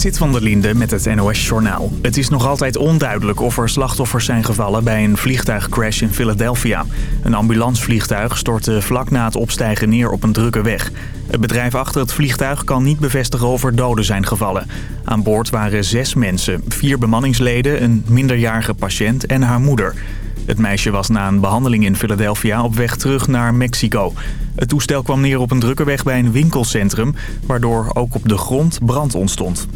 Sit van der Linde met het NOS-journaal. Het is nog altijd onduidelijk of er slachtoffers zijn gevallen bij een vliegtuigcrash in Philadelphia. Een ambulancevliegtuig stortte vlak na het opstijgen neer op een drukke weg. Het bedrijf achter het vliegtuig kan niet bevestigen of er doden zijn gevallen. Aan boord waren zes mensen, vier bemanningsleden, een minderjarige patiënt en haar moeder. Het meisje was na een behandeling in Philadelphia op weg terug naar Mexico. Het toestel kwam neer op een drukke weg bij een winkelcentrum... waardoor ook op de grond brand ontstond.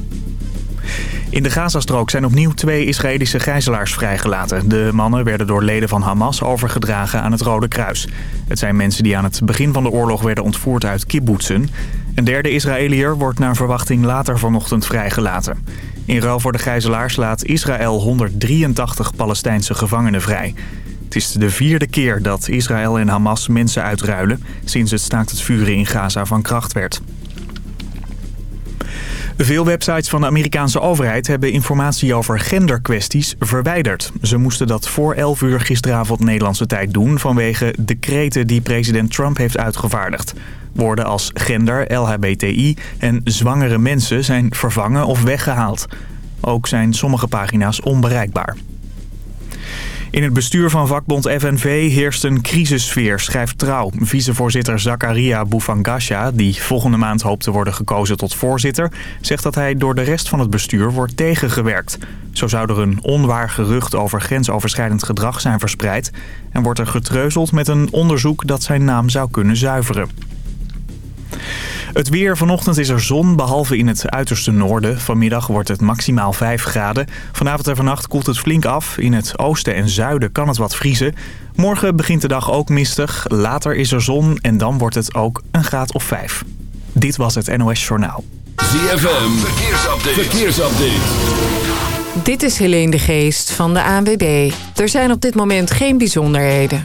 In de Gazastrook zijn opnieuw twee Israëlische gijzelaars vrijgelaten. De mannen werden door leden van Hamas overgedragen aan het Rode Kruis. Het zijn mensen die aan het begin van de oorlog werden ontvoerd uit kibbutzen. Een derde Israëliër wordt naar verwachting later vanochtend vrijgelaten. In ruil voor de gijzelaars laat Israël 183 Palestijnse gevangenen vrij. Het is de vierde keer dat Israël en Hamas mensen uitruilen... sinds het staakt het vuren in Gaza van kracht werd. Veel websites van de Amerikaanse overheid hebben informatie over genderkwesties verwijderd. Ze moesten dat voor 11 uur gisteravond Nederlandse tijd doen... vanwege decreten die president Trump heeft uitgevaardigd. Woorden als gender, LHBTI en zwangere mensen zijn vervangen of weggehaald. Ook zijn sommige pagina's onbereikbaar. In het bestuur van vakbond FNV heerst een crisissfeer, schrijft Trouw. Vicevoorzitter Zakaria Boufangasha, die volgende maand hoopt te worden gekozen tot voorzitter... zegt dat hij door de rest van het bestuur wordt tegengewerkt. Zo zou er een onwaar gerucht over grensoverschrijdend gedrag zijn verspreid... en wordt er getreuzeld met een onderzoek dat zijn naam zou kunnen zuiveren. Het weer. Vanochtend is er zon, behalve in het uiterste noorden. Vanmiddag wordt het maximaal 5 graden. Vanavond en vannacht koelt het flink af. In het oosten en zuiden kan het wat vriezen. Morgen begint de dag ook mistig. Later is er zon en dan wordt het ook een graad of 5. Dit was het NOS Journaal. ZFM. Verkeersupdate. Verkeersupdate. Dit is Helene de Geest van de ANWB. Er zijn op dit moment geen bijzonderheden.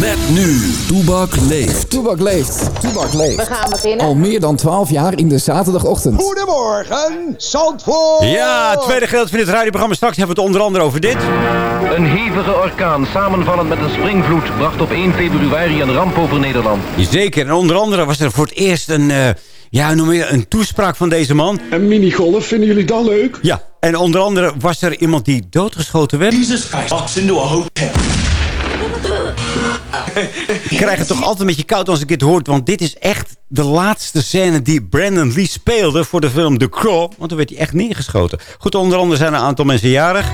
Met nu. Toebak leeft. Toebak leeft. Toebak leeft. We gaan beginnen. Al meer dan 12 jaar in de zaterdagochtend. Goedemorgen, Zandvoort. Ja, het tweede gedeelte van dit radioprogramma. Straks hebben we het onder andere over dit. Een hevige orkaan, samenvallend met een springvloed, bracht op 1 februari een ramp over Nederland. Zeker, en onder andere was er voor het eerst een, uh, ja, noem je, een toespraak van deze man. En minigolf, vinden jullie dat leuk? Ja, en onder andere was er iemand die doodgeschoten werd. Jesus Christ walks into a hotel. Ik krijg het toch altijd een beetje koud als ik dit hoor. Want dit is echt de laatste scène die Brandon Lee speelde voor de film The Crow. Want toen werd hij echt neergeschoten. Goed, onder andere zijn een aantal mensen jarig.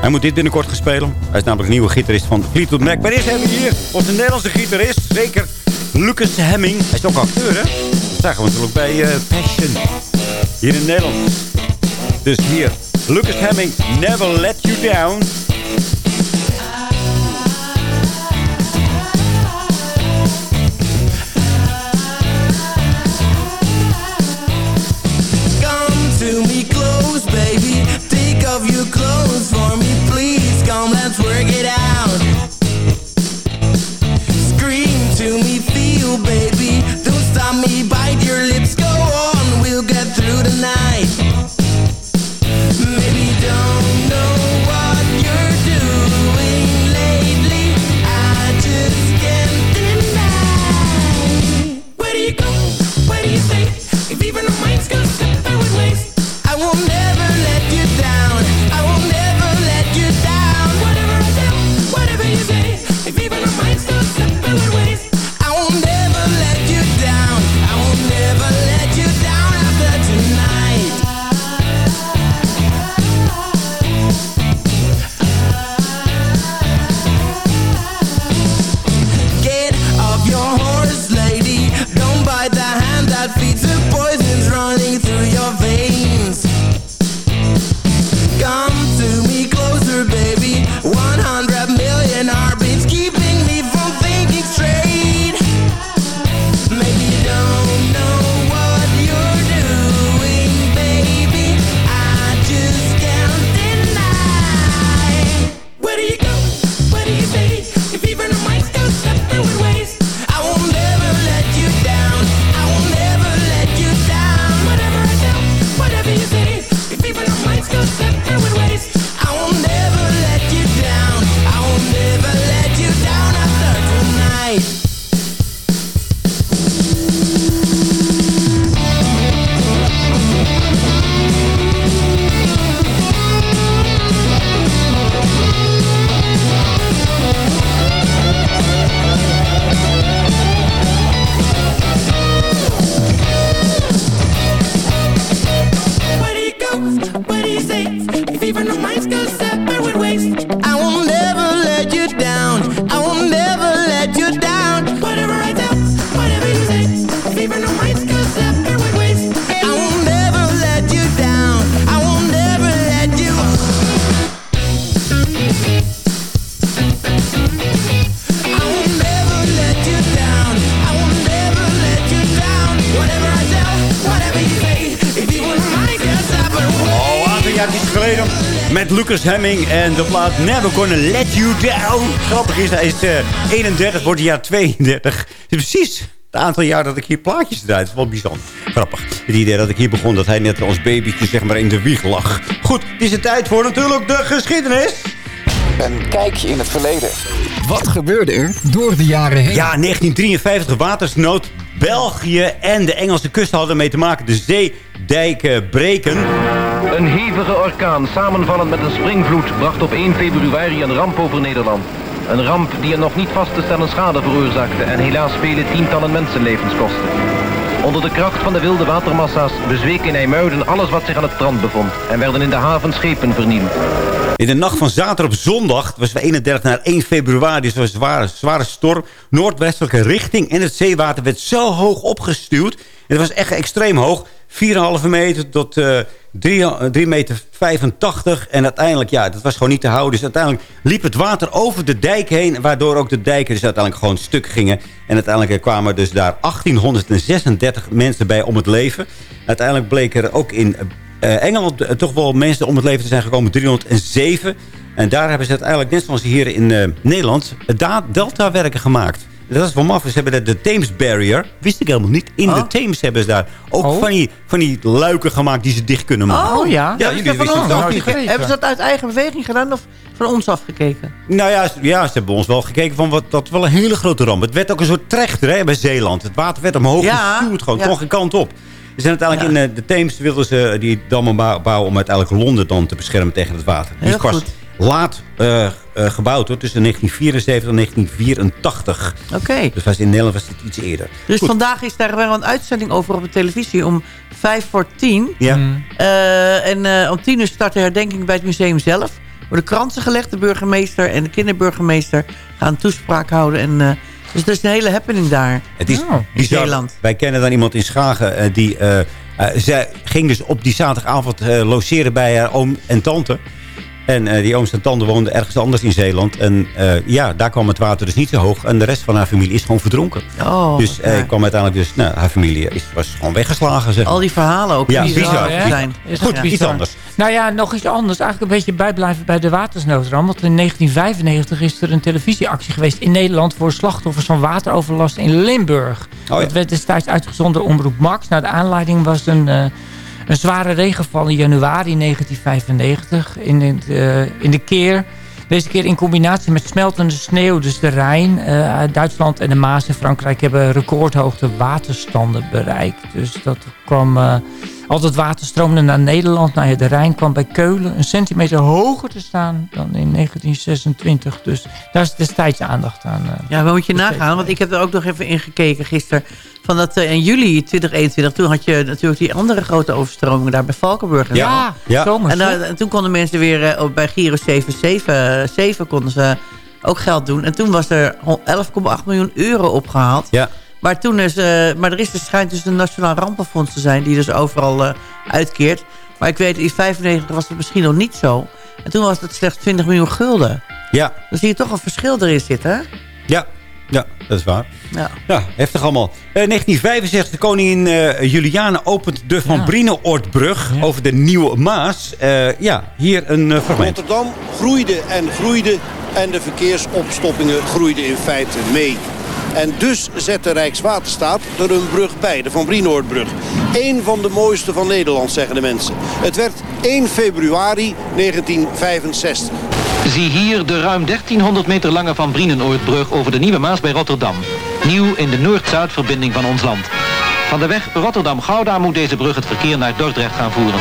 Hij moet dit binnenkort gaan spelen. Hij is namelijk nieuwe gitarist van Fleetwood Mac. Maar hebben we hier onze Nederlandse gitarist. Zeker Lucas Hemming. Hij is ook acteur, hè? Dat zagen we natuurlijk bij uh, Passion. Hier in Nederland. Dus hier, Lucas Hemming, Never Let You Down. Work it out. Scream to me, feel, baby. Lucas Hemming en de plaat Never Gonna Let You Down. Grappig is, hij is eh, 31, wordt jaar 32. Het is precies het aantal jaar dat ik hier plaatjes draai. Dat is wel bijzonder. Grappig. Het idee dat ik hier begon, dat hij net als babytje zeg maar in de wieg lag. Goed, het is het tijd voor natuurlijk de geschiedenis. Een kijkje in het verleden. Wat gebeurde er door de jaren heen? Ja, 1953, watersnood. België en de Engelse kust hadden mee te maken. De zeedijken breken. Een hevige orkaan, samenvallend met een springvloed, bracht op 1 februari een ramp over Nederland. Een ramp die een nog niet vast te stellen schade veroorzaakte en helaas vele tientallen mensenlevens kostte. Onder de kracht van de wilde watermassa's bezweek in IJmuiden alles wat zich aan het strand bevond en werden in de haven schepen vernield. In de nacht van zaterdag op zondag, was van 31 naar 1 februari, dus een zware, zware storm, noordwestelijke richting en het zeewater werd zo hoog opgestuwd. En het was echt extreem hoog, 4,5 meter tot eh 3, meter 85. En uiteindelijk, ja, dat was gewoon niet te houden. Dus uiteindelijk liep het water over de dijk heen, waardoor ook de dijken dus uiteindelijk gewoon stuk gingen. En uiteindelijk kwamen dus daar 1836 mensen bij om het leven. Uiteindelijk bleek er ook in eh, Engeland eh, toch wel mensen om het leven te zijn gekomen. 307. En daar hebben ze uiteindelijk, net zoals hier in eh, Nederland, delta-werken gemaakt. Dat is wel maf. Ze hebben de, de Thames Barrier. Wist ik helemaal niet. In de Thames hebben ze daar ook Oh. van, die, van die luiken gemaakt die ze dicht kunnen maken. Oh ja. Ja, dat van ons. Hebben ze dat uit eigen beweging gedaan of van ons afgekeken? Nou ja, ze- ja, ze hebben ons wel gekeken van wat, dat wel een hele grote ramp. Het werd ook een soort trechter hè, bij Zeeland. Het water werd omhoog Ja, gestuurd, gewoon, ja. kon geen kant op. Ze zijn uiteindelijk in eh, de Theems wilden ze die dammen bou- bouwen om uiteindelijk Londen dan te beschermen tegen het water. Die Heel pas goed. Laat eh, eh, gebouwd hoor, tussen 1974 en 1984. Oké. Dus was in Nederland was het iets eerder. Dus Goed. vandaag is daar wel een uitzending over op de televisie om vijf voor tien. Ja. Mm. Eh, en eh, om tien uur start de herdenking bij het museum zelf. Worden kransen gelegd. De burgemeester en de kinderburgemeester gaan een toespraak houden. En, eh, dus er is een hele happening daar. Het is Oh, bizar. Zeeland. Wij kennen dan iemand in Schagen. eh, die, zij ging dus op die zaterdagavond eh, logeren bij haar oom en tante. En eh, die ooms en tante woonden ergens anders in Zeeland. En eh, ja, daar kwam het water dus niet zo hoog. En de rest van haar familie is gewoon verdronken. Oh, dus eh naar. kwam uiteindelijk dus... Nou, haar familie is, was gewoon weggeslagen, zeg. Al die verhalen ook. Ja, die bizar. hè? zijn. Is Goed, dat iets bizar? anders. Nou ja, nog iets anders. Eigenlijk een beetje bijblijven bij de watersnoodramp. Want in 1995 is er een televisieactie geweest in Nederland... voor slachtoffers van wateroverlast in Limburg. Oh ja. Dat werd destijds uitgezonden Omroep Max. Nou, de aanleiding was een, eh, een zware regenval in januari 1995 in, het, eh, in de Keer. Deze keer in combinatie met smeltende sneeuw. Dus de Rijn, eh, Duitsland en de Maas in Frankrijk... hebben recordhoogte waterstanden bereikt. Dus dat kwam... eh, al dat water stroomde naar Nederland. Nou ja, de Rijn kwam bij Keulen een centimeter hoger te staan dan in 1926. Dus daar is destijds aandacht aan. eh. Ja, maar moet je nagaan. Want ik heb er ook nog even in gekeken gisteren. Van dat eh, in juli 2021, toen had je natuurlijk die andere grote overstromingen daar bij Valkenburg. en. Ja, Ja. zomers, En, en toen konden mensen weer eh, op- bij Giro 77 7 konden ze ook geld doen. En toen was er hon- 11,8 miljoen euro opgehaald. Ja. Maar, toen is, eh, maar er is dus, schijnt dus een nationaal rampenfonds te zijn... die dus overal eh, uitkeert. Maar ik weet, in 95 was het misschien nog niet zo. En toen was het slechts 20 miljoen gulden. Ja, Dan zie je toch een verschil erin zitten, hè? ja, ja, dat is waar. Ja. Ja, heftig allemaal. Eh 1965, de koningin eh, Juliana opent de Van Ja. Brienoordbrug Ja. over de Nieuwe Maas. Eh, ja, hier een eh, fragment. Rotterdam groeide en groeide en de verkeersopstoppingen groeiden in feite mee. En dus zette Rijkswaterstaat er een brug bij, de Van Brienoordbrug. Eén van de mooiste van Nederland, zeggen de mensen. Het werd 1 februari 1965. Zie hier de ruim 1300 meter lange Van Brienenoordbrug over de Nieuwe Maas bij Rotterdam. Nieuw in de Noord-Zuidverbinding van ons land. Van de weg Rotterdam-Gouda moet deze brug het verkeer naar Dordrecht gaan voeren.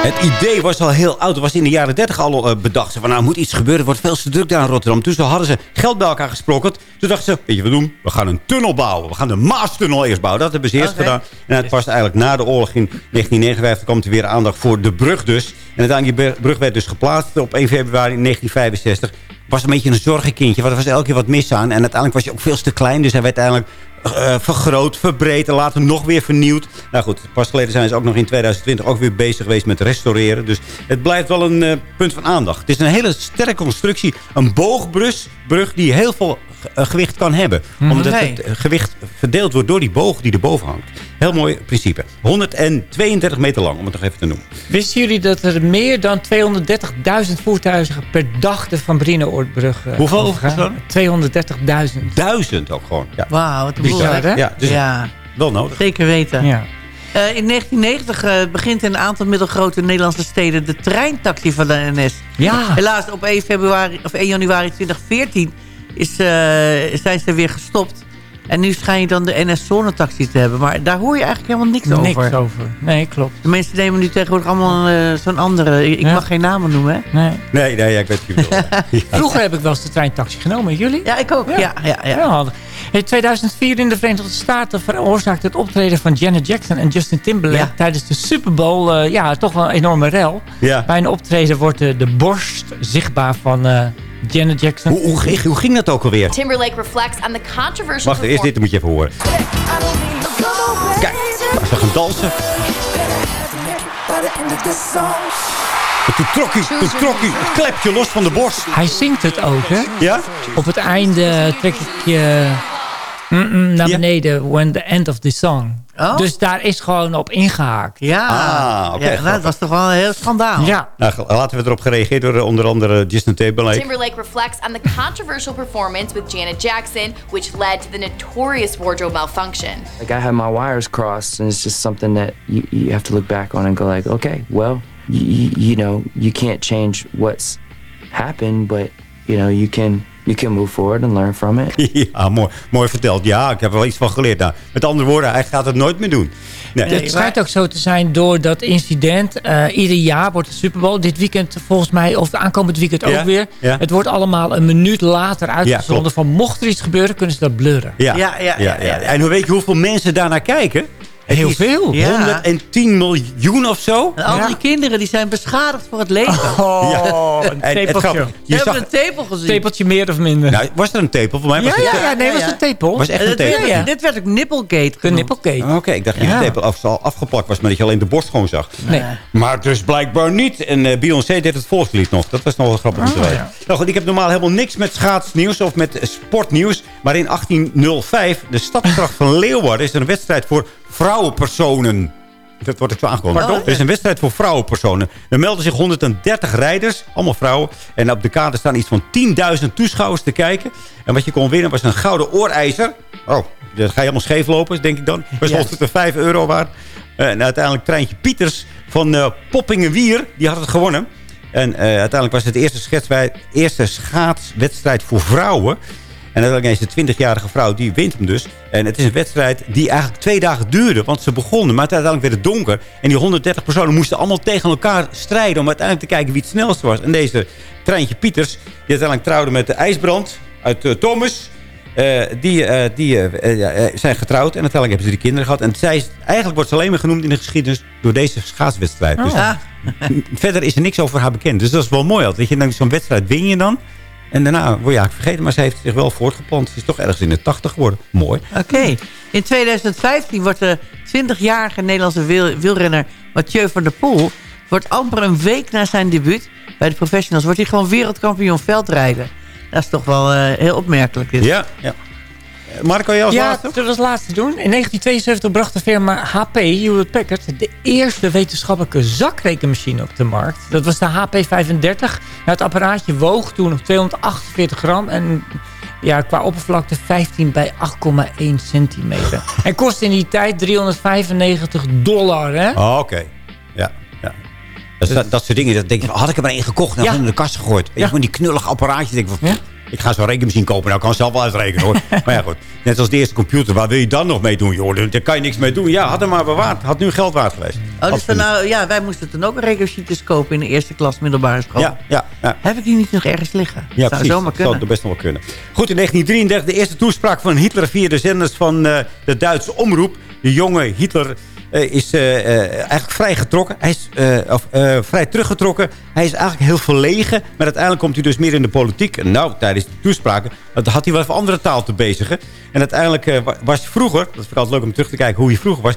Het idee was al heel oud. Het was in de jaren 30 al eh, bedacht. Ze Van, nou, moet iets gebeuren. Het wordt veel te druk daar in Rotterdam. Toen hadden ze geld bij elkaar gesprokkeld. Toen dachten ze, weet je wat doen? We gaan een tunnel bouwen. We gaan de Maastunnel eerst bouwen. Dat hebben ze eerst gedaan. En het was eigenlijk na de oorlog in 1959 kwam er weer aandacht voor de brug dus. En uiteindelijk die brug werd dus geplaatst op 1 februari 1965. Was een beetje een zorgenkindje. Want er was elke keer wat mis aan. En uiteindelijk was hij ook veel te klein. Dus hij werd eigenlijk eh, vergroot, verbreed en later nog weer vernieuwd. Nou goed, pas geleden zijn ze ook nog in 2020 ook weer bezig geweest met restaureren. Dus het blijft wel een eh, punt van aandacht. Het is een hele sterke constructie. Een boogbrug brug die heel veel eh, gewicht kan hebben. Mhm. Omdat het gewicht verdeeld wordt door die boog die erboven hangt. Heel mooi principe. 132 meter lang, om het nog even te noemen. Wisten jullie dat er meer dan 230.000 voertuigen per dag de Van Brienenoordbrug uh, Hoeveel overgaan? 230.000. Duizend ook gewoon. Ja. Wauw, wat een. Bizar, hè? Ja, dus Ja, wel nodig. zeker weten. Ja. Eh, in 1990 eh, begint in een aantal middelgrote Nederlandse steden de treintaxi van de NS. Ja. Helaas op 1, februari, of 1 januari 2014 is, eh, zijn ze weer gestopt. En nu schijn je dan de NS-zonetaxi te hebben. Maar daar hoor je eigenlijk helemaal niks, Niks over. over. Nee, klopt. De mensen nemen nu tegenwoordig allemaal zo'n andere. Ik Ja. mag geen namen noemen, hè? Nee. Nee, nee, ja, ik weet bedoelt. Ja. Vroeger heb ik wel eens de treintaxi genomen. Jullie? Ja, ik ook. Ja, ja, ja. Ja. In 2004 in de Verenigde Staten veroorzaakte het optreden van Janet Jackson en Justin Timberlake Ja. tijdens de Super Bowl eh, ja, toch wel een enorme rel. Ja. Bij een optreden wordt eh, de borst zichtbaar van eh, Janet Jackson. Hoe, hoe, ging- hoe ging dat ook alweer? Timberlake reflects on the controversial Wacht, eerst dit moet je even horen. Kijk, ze gaan dansen. En toen trok hij, toen trok hij het klepje los van de borst. Hij zingt het ook, hè? Ja? Op het einde trek ik je mm, mm, naar Ja. beneden when the end of the song. Oh. Dus daar is gewoon op ingehaakt. Ja, Ah, oké, ja dat was toch wel een heel schandaal. Ja. Nou, laten we erop gereageerd door eh, onder andere Justin Timberlake. Timberlake reflects on the controversial performance with Janet Jackson, which led to the notorious wardrobe malfunction. Like I had my wires crossed, and it's just something that you, you have to look back on and go like, okay, well, you, you know, you can't change what's happened, but you know, you can you can move forward and learn from it. Ja, mooi, mooi verteld. Ja, ik heb er wel iets van geleerd. Nou, met andere woorden, hij gaat het nooit meer doen. Nee. Het schijnt ook zo te zijn door dat incident. eh, ieder jaar wordt de Super Bowl. Dit weekend volgens mij, of aankomend weekend Ja, ook weer. ja. Het wordt allemaal een minuut later uitgezonden. van mocht er iets gebeuren, kunnen ze dat blurren. Ja. Ja, ja, ja, ja, ja. En hoe weet je hoeveel mensen daarnaar kijken? Heel is veel. Ja. 110 miljoen of zo. En al die kinderen die zijn beschadigd voor het leven. Oh, Ja. een tepeltje. Je zag, een tepel gezien. Tepeltje meer of minder. nou, was er een tepel? Voor mij was ja, het ja, ja, nee, ja, was een tepel. was echt En een dit, tepel. werd, dit werd ook nipplegate De genoemd. nippelcake. Oké, ik dacht dat je tepel af, al afgeplakt was, maar dat je alleen de borst gewoon zag. Nee. Maar dus blijkbaar niet. En eh, Beyoncé deed het volkslied nog. Dat was nog wel grappig om te Oh, weten. Nou goed, ik heb normaal helemaal niks met schaatsnieuws of met sportnieuws. Maar in 1805, de stadskracht van Leeuwarden, is er een wedstrijd voor vrouwenpersonen. Dat wordt het zo aangekondigd. Pardon? Er is een wedstrijd voor vrouwenpersonen. Er melden zich 130 rijders, allemaal vrouwen. En op de kade staan iets van 10.000 toeschouwers te kijken. En wat je kon winnen was een gouden oorijzer. Oh, dat ga je helemaal scheef lopen, denk ik dan. Dat was Ja. 105 euro waard. Eh, En uiteindelijk Treintje Pieters van eh Poppingenwier, die had het gewonnen. En eh, uiteindelijk was het de eerste, eerste schaatswedstrijd voor vrouwen. En uiteindelijk is de 20-jarige vrouw, die wint hem dus. En het is een wedstrijd die eigenlijk twee dagen duurde. Want ze begonnen, maar uiteindelijk werd het donker. En die 130 personen moesten allemaal tegen elkaar strijden... om uiteindelijk te kijken wie het snelste was. En deze Treintje Pieters, die uiteindelijk trouwde met de IJsbrand uit eh, Thomas... eh, die eh, die zijn getrouwd en uiteindelijk hebben ze die kinderen gehad. En zij, is- eigenlijk wordt ze alleen maar genoemd in de geschiedenis door deze schaatswedstrijd. Dus Ah, verder is er niks over haar bekend. Dus dat is wel mooi. Weet je, dan zo'n wedstrijd win je dan. En daarna word je eigenlijk vergeten. Maar ze heeft zich wel voortgeplant. Ze is toch ergens in de 80 geworden. Mooi. Oké. In 2015 wordt de 20-jarige Nederlandse wiel- wielrenner Mathieu van der Poel... wordt amper een week na zijn debuut bij de professionals... wordt hij gewoon wereldkampioen veldrijden. Dat is toch wel eh, heel opmerkelijk. Dit. Ja, ja. Marco, jij als Ja, laatste? dat was het laatste doen. In 1972 bracht de firma HP, Hewlett Packard, de eerste wetenschappelijke zakrekenmachine op de markt. Dat was de HP35. Nou, het apparaatje woog toen nog 248 gram en ja, qua oppervlakte 15 bij 8,1 centimeter. En kostte in die tijd 395 dollar, hè? Oh, oké. Ja, ja. Dat, dat, dat soort dingen. Dat denk je, van, had ik er maar één gekocht en Ja. dan in de kast gegooid. Ja. gewoon die knullige apparaatjes. Denk ik van, Ja. Ik ga zo'n rekenmachine kopen. Nou, ik kan zelf wel uitrekenen hoor. maar ja, goed. Net als de eerste computer. Waar wil je dan nog mee doen, joh? Daar kan je niks mee doen. Ja, had hem maar bewaard. Had nu geld waard geweest. Oh, dus dan nou, ja, wij moesten toen ook rekenmachines kopen in de eerste klas middelbare school. Ja, ja, ja. Heb ik die niet nog ergens liggen? Ja, Zou precies. zomaar kunnen. zou best nog wel kunnen. Goed, in 1933 de eerste toespraak van Hitler via de zenders van eh, de Duitse omroep. De jonge Hitler is eh, eh, eigenlijk vrij getrokken. Hij is eh, of, eh, vrij teruggetrokken. Hij is eigenlijk heel verlegen. Maar uiteindelijk komt hij dus meer in de politiek. Nou, tijdens de toespraken had hij wel even andere taal te bezigen. En uiteindelijk eh, wa- was hij vroeger, dat vind ik altijd leuk om terug te kijken hoe hij vroeger was.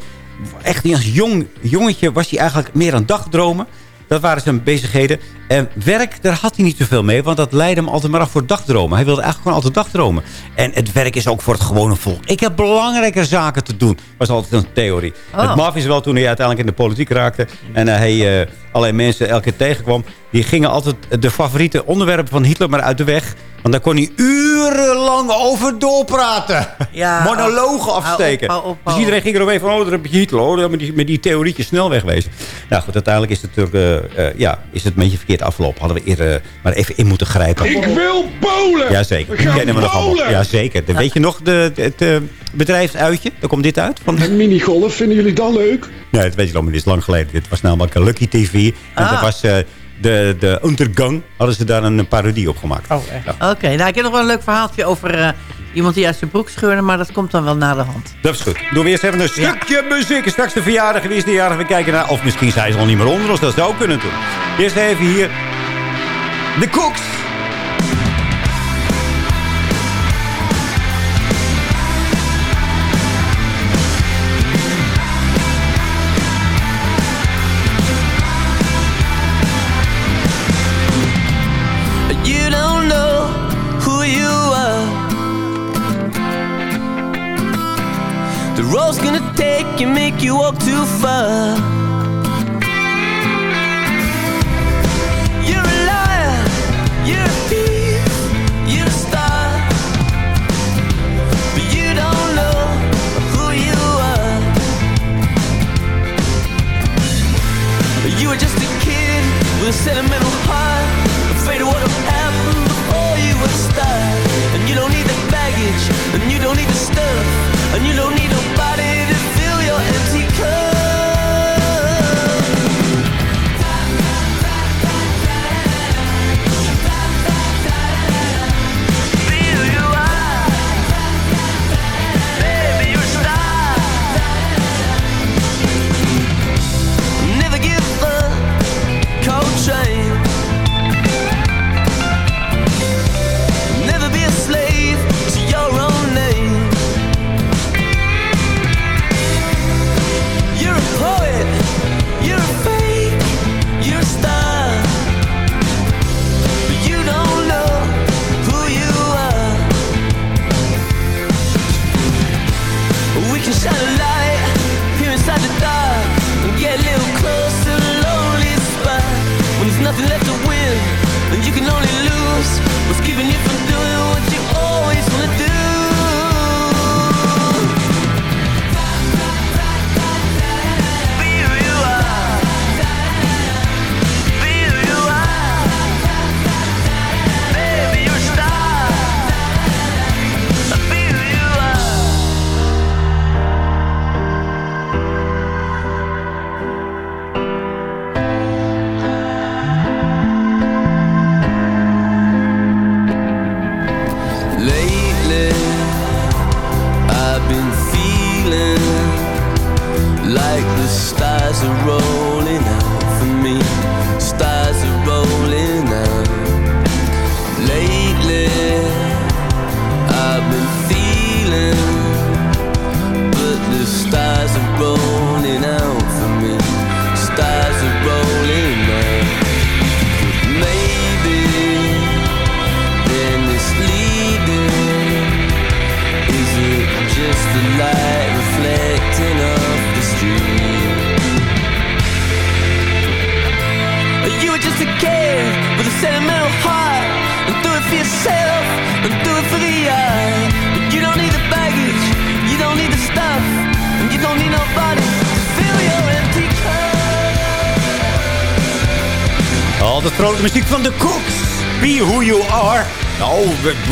Echt als jong jongetje was hij eigenlijk meer aan dagdromen. Dat waren zijn bezigheden. En werk, daar had hij niet zoveel mee. Want dat leidde hem altijd maar af voor dagdromen. Hij wilde eigenlijk gewoon altijd dagdromen. En het werk is ook voor het gewone volk. Ik heb belangrijke zaken te doen. Was altijd een theorie. Oh. Het maf is wel toen hij uiteindelijk in de politiek raakte. En eh, hij uh, allerlei mensen elke keer tegenkwam. Die gingen altijd de favoriete onderwerpen van Hitler maar uit de weg. Want daar kon hij urenlang over doorpraten. Ja, Monologen op, afsteken. op, dus iedereen ging eromheen van... Oh, daar heb je Hitler. Oh, met die, met die theorietjes snel wegwezen. Nou goed, uiteindelijk is het, natuurlijk, eh, eh, ja, is het een beetje verkeerd afgelopen. Hadden we eerder eh, maar even in moeten grijpen. Ik wil Polen! Jazeker, We die gaan kennen we nog allemaal. Jazeker. Dan Weet je nog de, het eh, bedrijfsuitje? Daar komt dit uit. Van... En minigolf, vinden jullie dat leuk? Nee, dat weet je nog, maar dit is lang geleden. Dit was namelijk een Lucky TV. En Ah. dat was eh, de, de Untergang. Hadden ze daar een parodie op gemaakt. Oh, echt? Ja. Oké, nou ik heb nog wel een leuk verhaaltje over eh, iemand die uit zijn broek scheurde. Maar dat komt dan wel na de hand. Dat is goed. Doen we eerst even een stukje muziek. Straks de verjaardag. Wie is de jarige? We kijken naar. Of misschien zijn ze al niet meer onder ons. Dat zou kunnen doen. Eerst even hier. De Cooks. Make you walk too far. You're a liar, you're a thief, you're a star. But you don't know who you are. You were just a kid with a sentimental heart, afraid of what'll happen before you would start. And you don't need the baggage, and you don't need the stuff, and you don't need nobody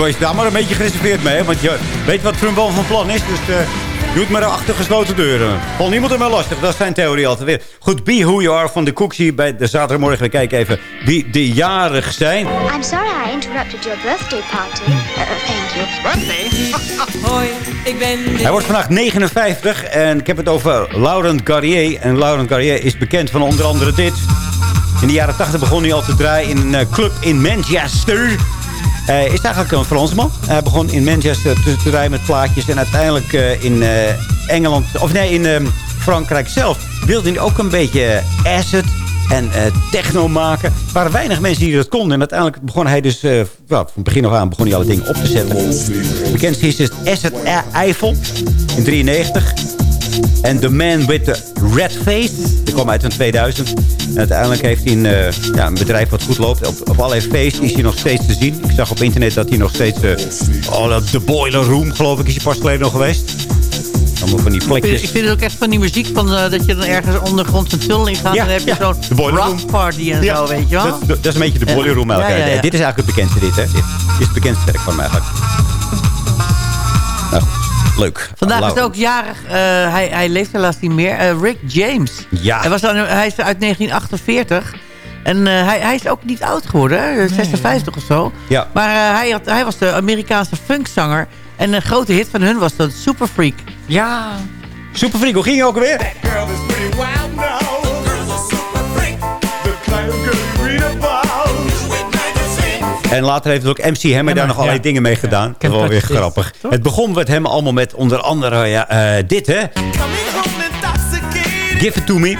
wees daar maar een beetje gereserveerd mee. hè, Want je weet wat Trump wel van plan is. Dus eh doe het maar achter gesloten deuren. Val niemand er maar lastig. Dat is zijn theorie altijd weer. Goed, Be Who You Are van de Cooks bij de zaterdagmorgen. We kijken even wie de jarig zijn. I'm sorry I interrupted your birthday party. Uh, thank you. Birthday? Hoi, ik ben... Hij wordt vandaag 59 en ik heb het over Laurent Garrier. En Laurent Garrier is bekend van onder andere dit. In de jaren 80 begon hij al te draaien in een eh, club in Manchester. Hij is eigenlijk een Fransman. Hij begon in Manchester te, te draaien met plaatjes. En uiteindelijk eh, in eh, Engeland, of nee, in eh, Frankrijk zelf... wilde hij ook een beetje eh, acid en eh, techno maken. Er waren weinig mensen die dat konden. En uiteindelijk begon hij dus... eh, van het begin af aan begon hij alle dingen op te zetten. Bekendste is het Acid Eiffel in 93. En The Man with the Red Face. Die kwam uit in 2000. En uiteindelijk heeft hij een, eh, ja, een bedrijf wat goed loopt. Op, op allerlei feesten is hij nog steeds te zien. Ik zag op internet dat hij nog steeds... eh oh, de Boiler Room, geloof ik, is hij pas geleden nog geweest. Allemaal van die Ik vind, plekjes. ik vind het ook echt van die muziek van, eh, dat je dan ergens ondergrond een tunnel in gaat. Ja, en dan heb je ja, zo'n boiler room. rock party en Ja, zo, weet je wel. Dat, dat is een beetje de. Boiler Room. Eigenlijk. Dit is eigenlijk het bekendste dit, hè. Dit is het bekendste werk van mij eigenlijk. Leuk. Vandaag is ook jarig, eh, hij, hij leeft helaas niet meer, eh, Rick James. Ja. Hij, was dan, hij is uit 1948. En eh, hij, hij is ook niet oud geworden, hè? 56 of zo. Ja. Maar eh, hij, had, hij was de Amerikaanse funkzanger. En een grote hit van hun was dat Super Freak. Ja. Super Freak, hoe ging je ook alweer? En later heeft ook MC Hammer daar nog allerlei dingen mee gedaan. Dat wel weer grappig. Het begon met hem allemaal met onder andere ja, eh, dit, hè. Give It To Me.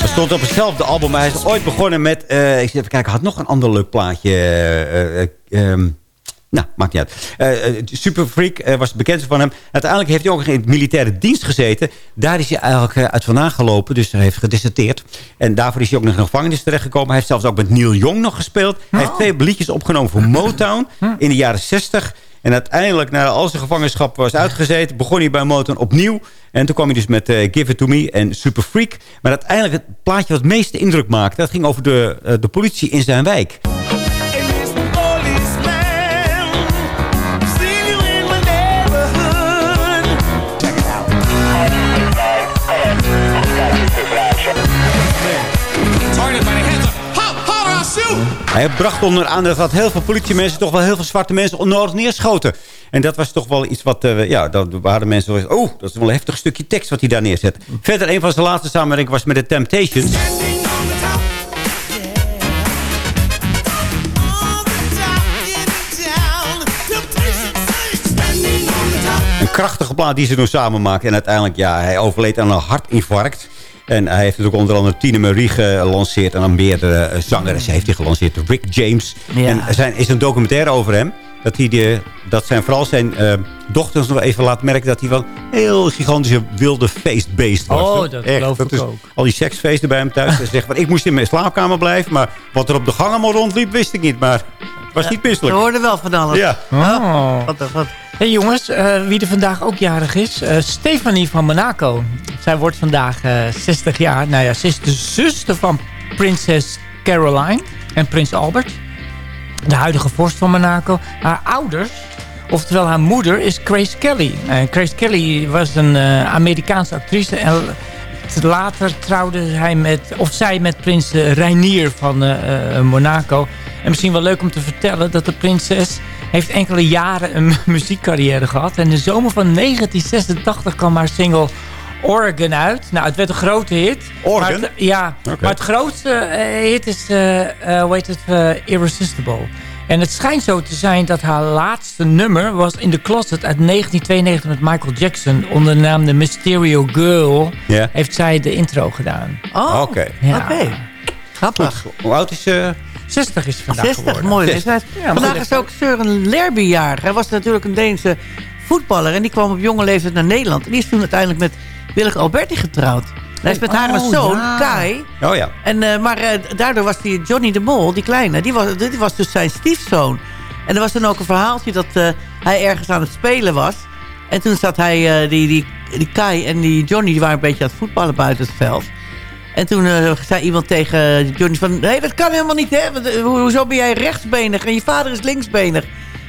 Dat stond op hetzelfde album. Maar hij is ooit begonnen met... eh, ik zit even kijken, hij had nog een ander leuk plaatje. ehm, nou, maakt niet uit. Eh, eh, Super Freak eh, was het bekendste van hem. Uiteindelijk heeft hij ook in militaire dienst gezeten. Daar is hij eigenlijk uit vandaan gelopen. Dus hij heeft gedisserteerd. En daarvoor is hij ook nog in de gevangenis terechtgekomen. Hij heeft zelfs ook met Neil Young nog gespeeld. Hij heeft twee liedjes opgenomen voor Motown in de jaren 60. En uiteindelijk, nadat al zijn gevangenschap was uitgezeten... begon hij bij Motown opnieuw. En toen kwam hij dus met Give It To Me en Super Freak. Maar uiteindelijk het plaatje wat het meeste indruk maakte... dat ging over de, de politie in zijn wijk. Hij bracht onder aan dat heel veel politiemensen... toch wel heel veel zwarte mensen onnodig neerschoten. En dat was toch wel iets wat... eh, ja, dat waren mensen... eens, Oh, dat is wel een heftig stukje tekst wat hij daar neerzet. Verder, een van zijn laatste samenwerking was met de Temptations. Een krachtige plaat die ze toen samen maakten. En uiteindelijk, ja, hij overleed aan een hartinfarct. En hij heeft natuurlijk onder andere Tina Marie gelanceerd. En dan meerdere zangeressen heeft hij gelanceerd. Rick James. Ja. En er zijn, is een documentaire over hem. Dat, hij de, dat zijn vooral zijn eh, dochters nog even laat merken... dat hij wel een heel gigantische wilde feestbeest was. Oh, dat Echt, geloof ik is ook. Al die seksfeesten bij hem thuis. Hij zegt, van, ik moest in mijn slaapkamer blijven. Maar wat er op de gang allemaal rondliep, wist ik niet. Maar het was niet We misselijk. hoorden wel van alles. Ja. Oh. Wat, wat. Hey jongens, eh, wie er vandaag ook jarig is. eh Stefanie van Monaco. Zij wordt vandaag eh 60 jaar. Nou ja, ze is de zuster van prinses Caroline en prins Albert. De huidige vorst van Monaco. Haar ouders, oftewel haar moeder, is Grace Kelly. Grace Kelly was een eh, Amerikaanse actrice. En later trouwde hij met, of zij met prins eh, Reinier van eh, Monaco. En misschien wel leuk om te vertellen dat de prinses heeft enkele jaren een muziekcarrière gehad. En in de zomer van 1986 kwam haar single Oregon uit. Nou, het werd een grote hit. Oregon? Maar het- ja, Oké. maar het grootste eh, hit is, eh eh, hoe heet het, Irresistible. En het schijnt zo te zijn dat haar laatste nummer was In the Closet uit 1992 met Michael Jackson. Onder de naam The Mysterio Girl Ja. heeft zij de intro gedaan. Oh, Oké. Ja. Grappig. Hoe oud is ze? 60 is vandaag 60, geworden. mooi. Zestig. leeftijd. Ja, Vandaag is ook Søren Lerby jarig. Hij was natuurlijk een Deense voetballer. En die kwam op jonge leeftijd naar Nederland. En die is toen uiteindelijk met Willeke Alberti getrouwd. Hij is met haar een Oh, zoon, ja. Kai. Oh ja. En, eh, maar eh, daardoor was die Johnny de Mol, die kleine, die was, die was dus zijn stiefzoon. En er was dan ook een verhaaltje dat eh, hij ergens aan het spelen was. En toen zat hij, eh, die, die, die Kai en die Johnny, die waren een beetje aan het voetballen buiten het veld. En toen zei iemand tegen Johnny van... Nee, dat kan helemaal niet, hè? Hoezo ben jij rechtsbenig en je vader is linksbenig?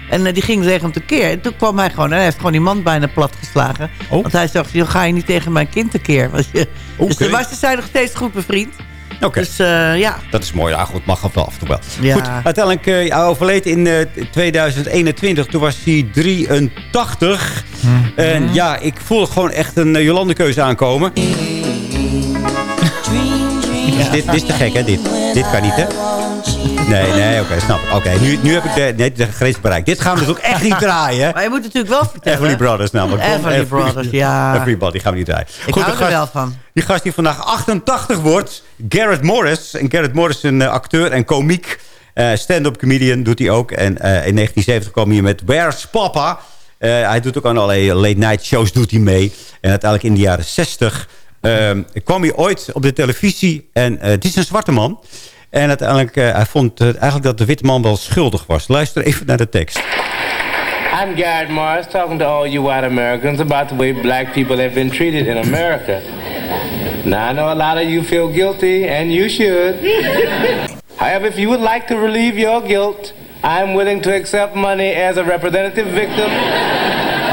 En eh, die ging tegen hem tekeer. En toen kwam hij gewoon... En hij heeft gewoon die man bijna platgeslagen. Want hij zegt, joh, ga je niet tegen mijn kind tekeer. Want je, Dus, maar ze zijn nog steeds goed bevriend. Oké. Dus eh, ja. Dat is mooi. Ja, goed, mag wel af en toe wel. Ja. Goed, uiteindelijk eh, hij overleed in eh, 2021. Toen was hij 83. En ja, ik voel gewoon echt een uh, Jolande-keuze aankomen. Is dit, dit is te gek, hè? Dit, dit kan niet, hè? Nee, nee, oké, snap. Oké, nu, nu heb ik de, nee, de grens bereikt. Dit gaan we dus ook echt niet draaien? Maar je moet natuurlijk wel vertellen. Everly Brothers namelijk. Everly Brothers, ja. Everybody gaan we niet draaien. Ik Goed, hou er gast- wel van. Die gast die vandaag 88 wordt, Garrett Morris. En Garrett Morris is een eh, acteur en komiek. Eh, Stand-up comedian doet hij ook. En eh, in 1970 kwam hij met Where's Papa? Hij doet ook aan allerlei late night shows doet hij mee. En uiteindelijk in de jaren 60 ehm, kwam hij ooit op de televisie. En het is een zwarte man. En uiteindelijk eh, hij vond eh, eigenlijk dat de witte man wel schuldig was. Luister even naar de tekst. I'm Garrett Morris talking to all you white Americans about the way black people have been treated in America. Now, I know a lot of you feel guilty, and you should. However, if you would like to relieve your guilt, I'm willing to accept money as a representative victim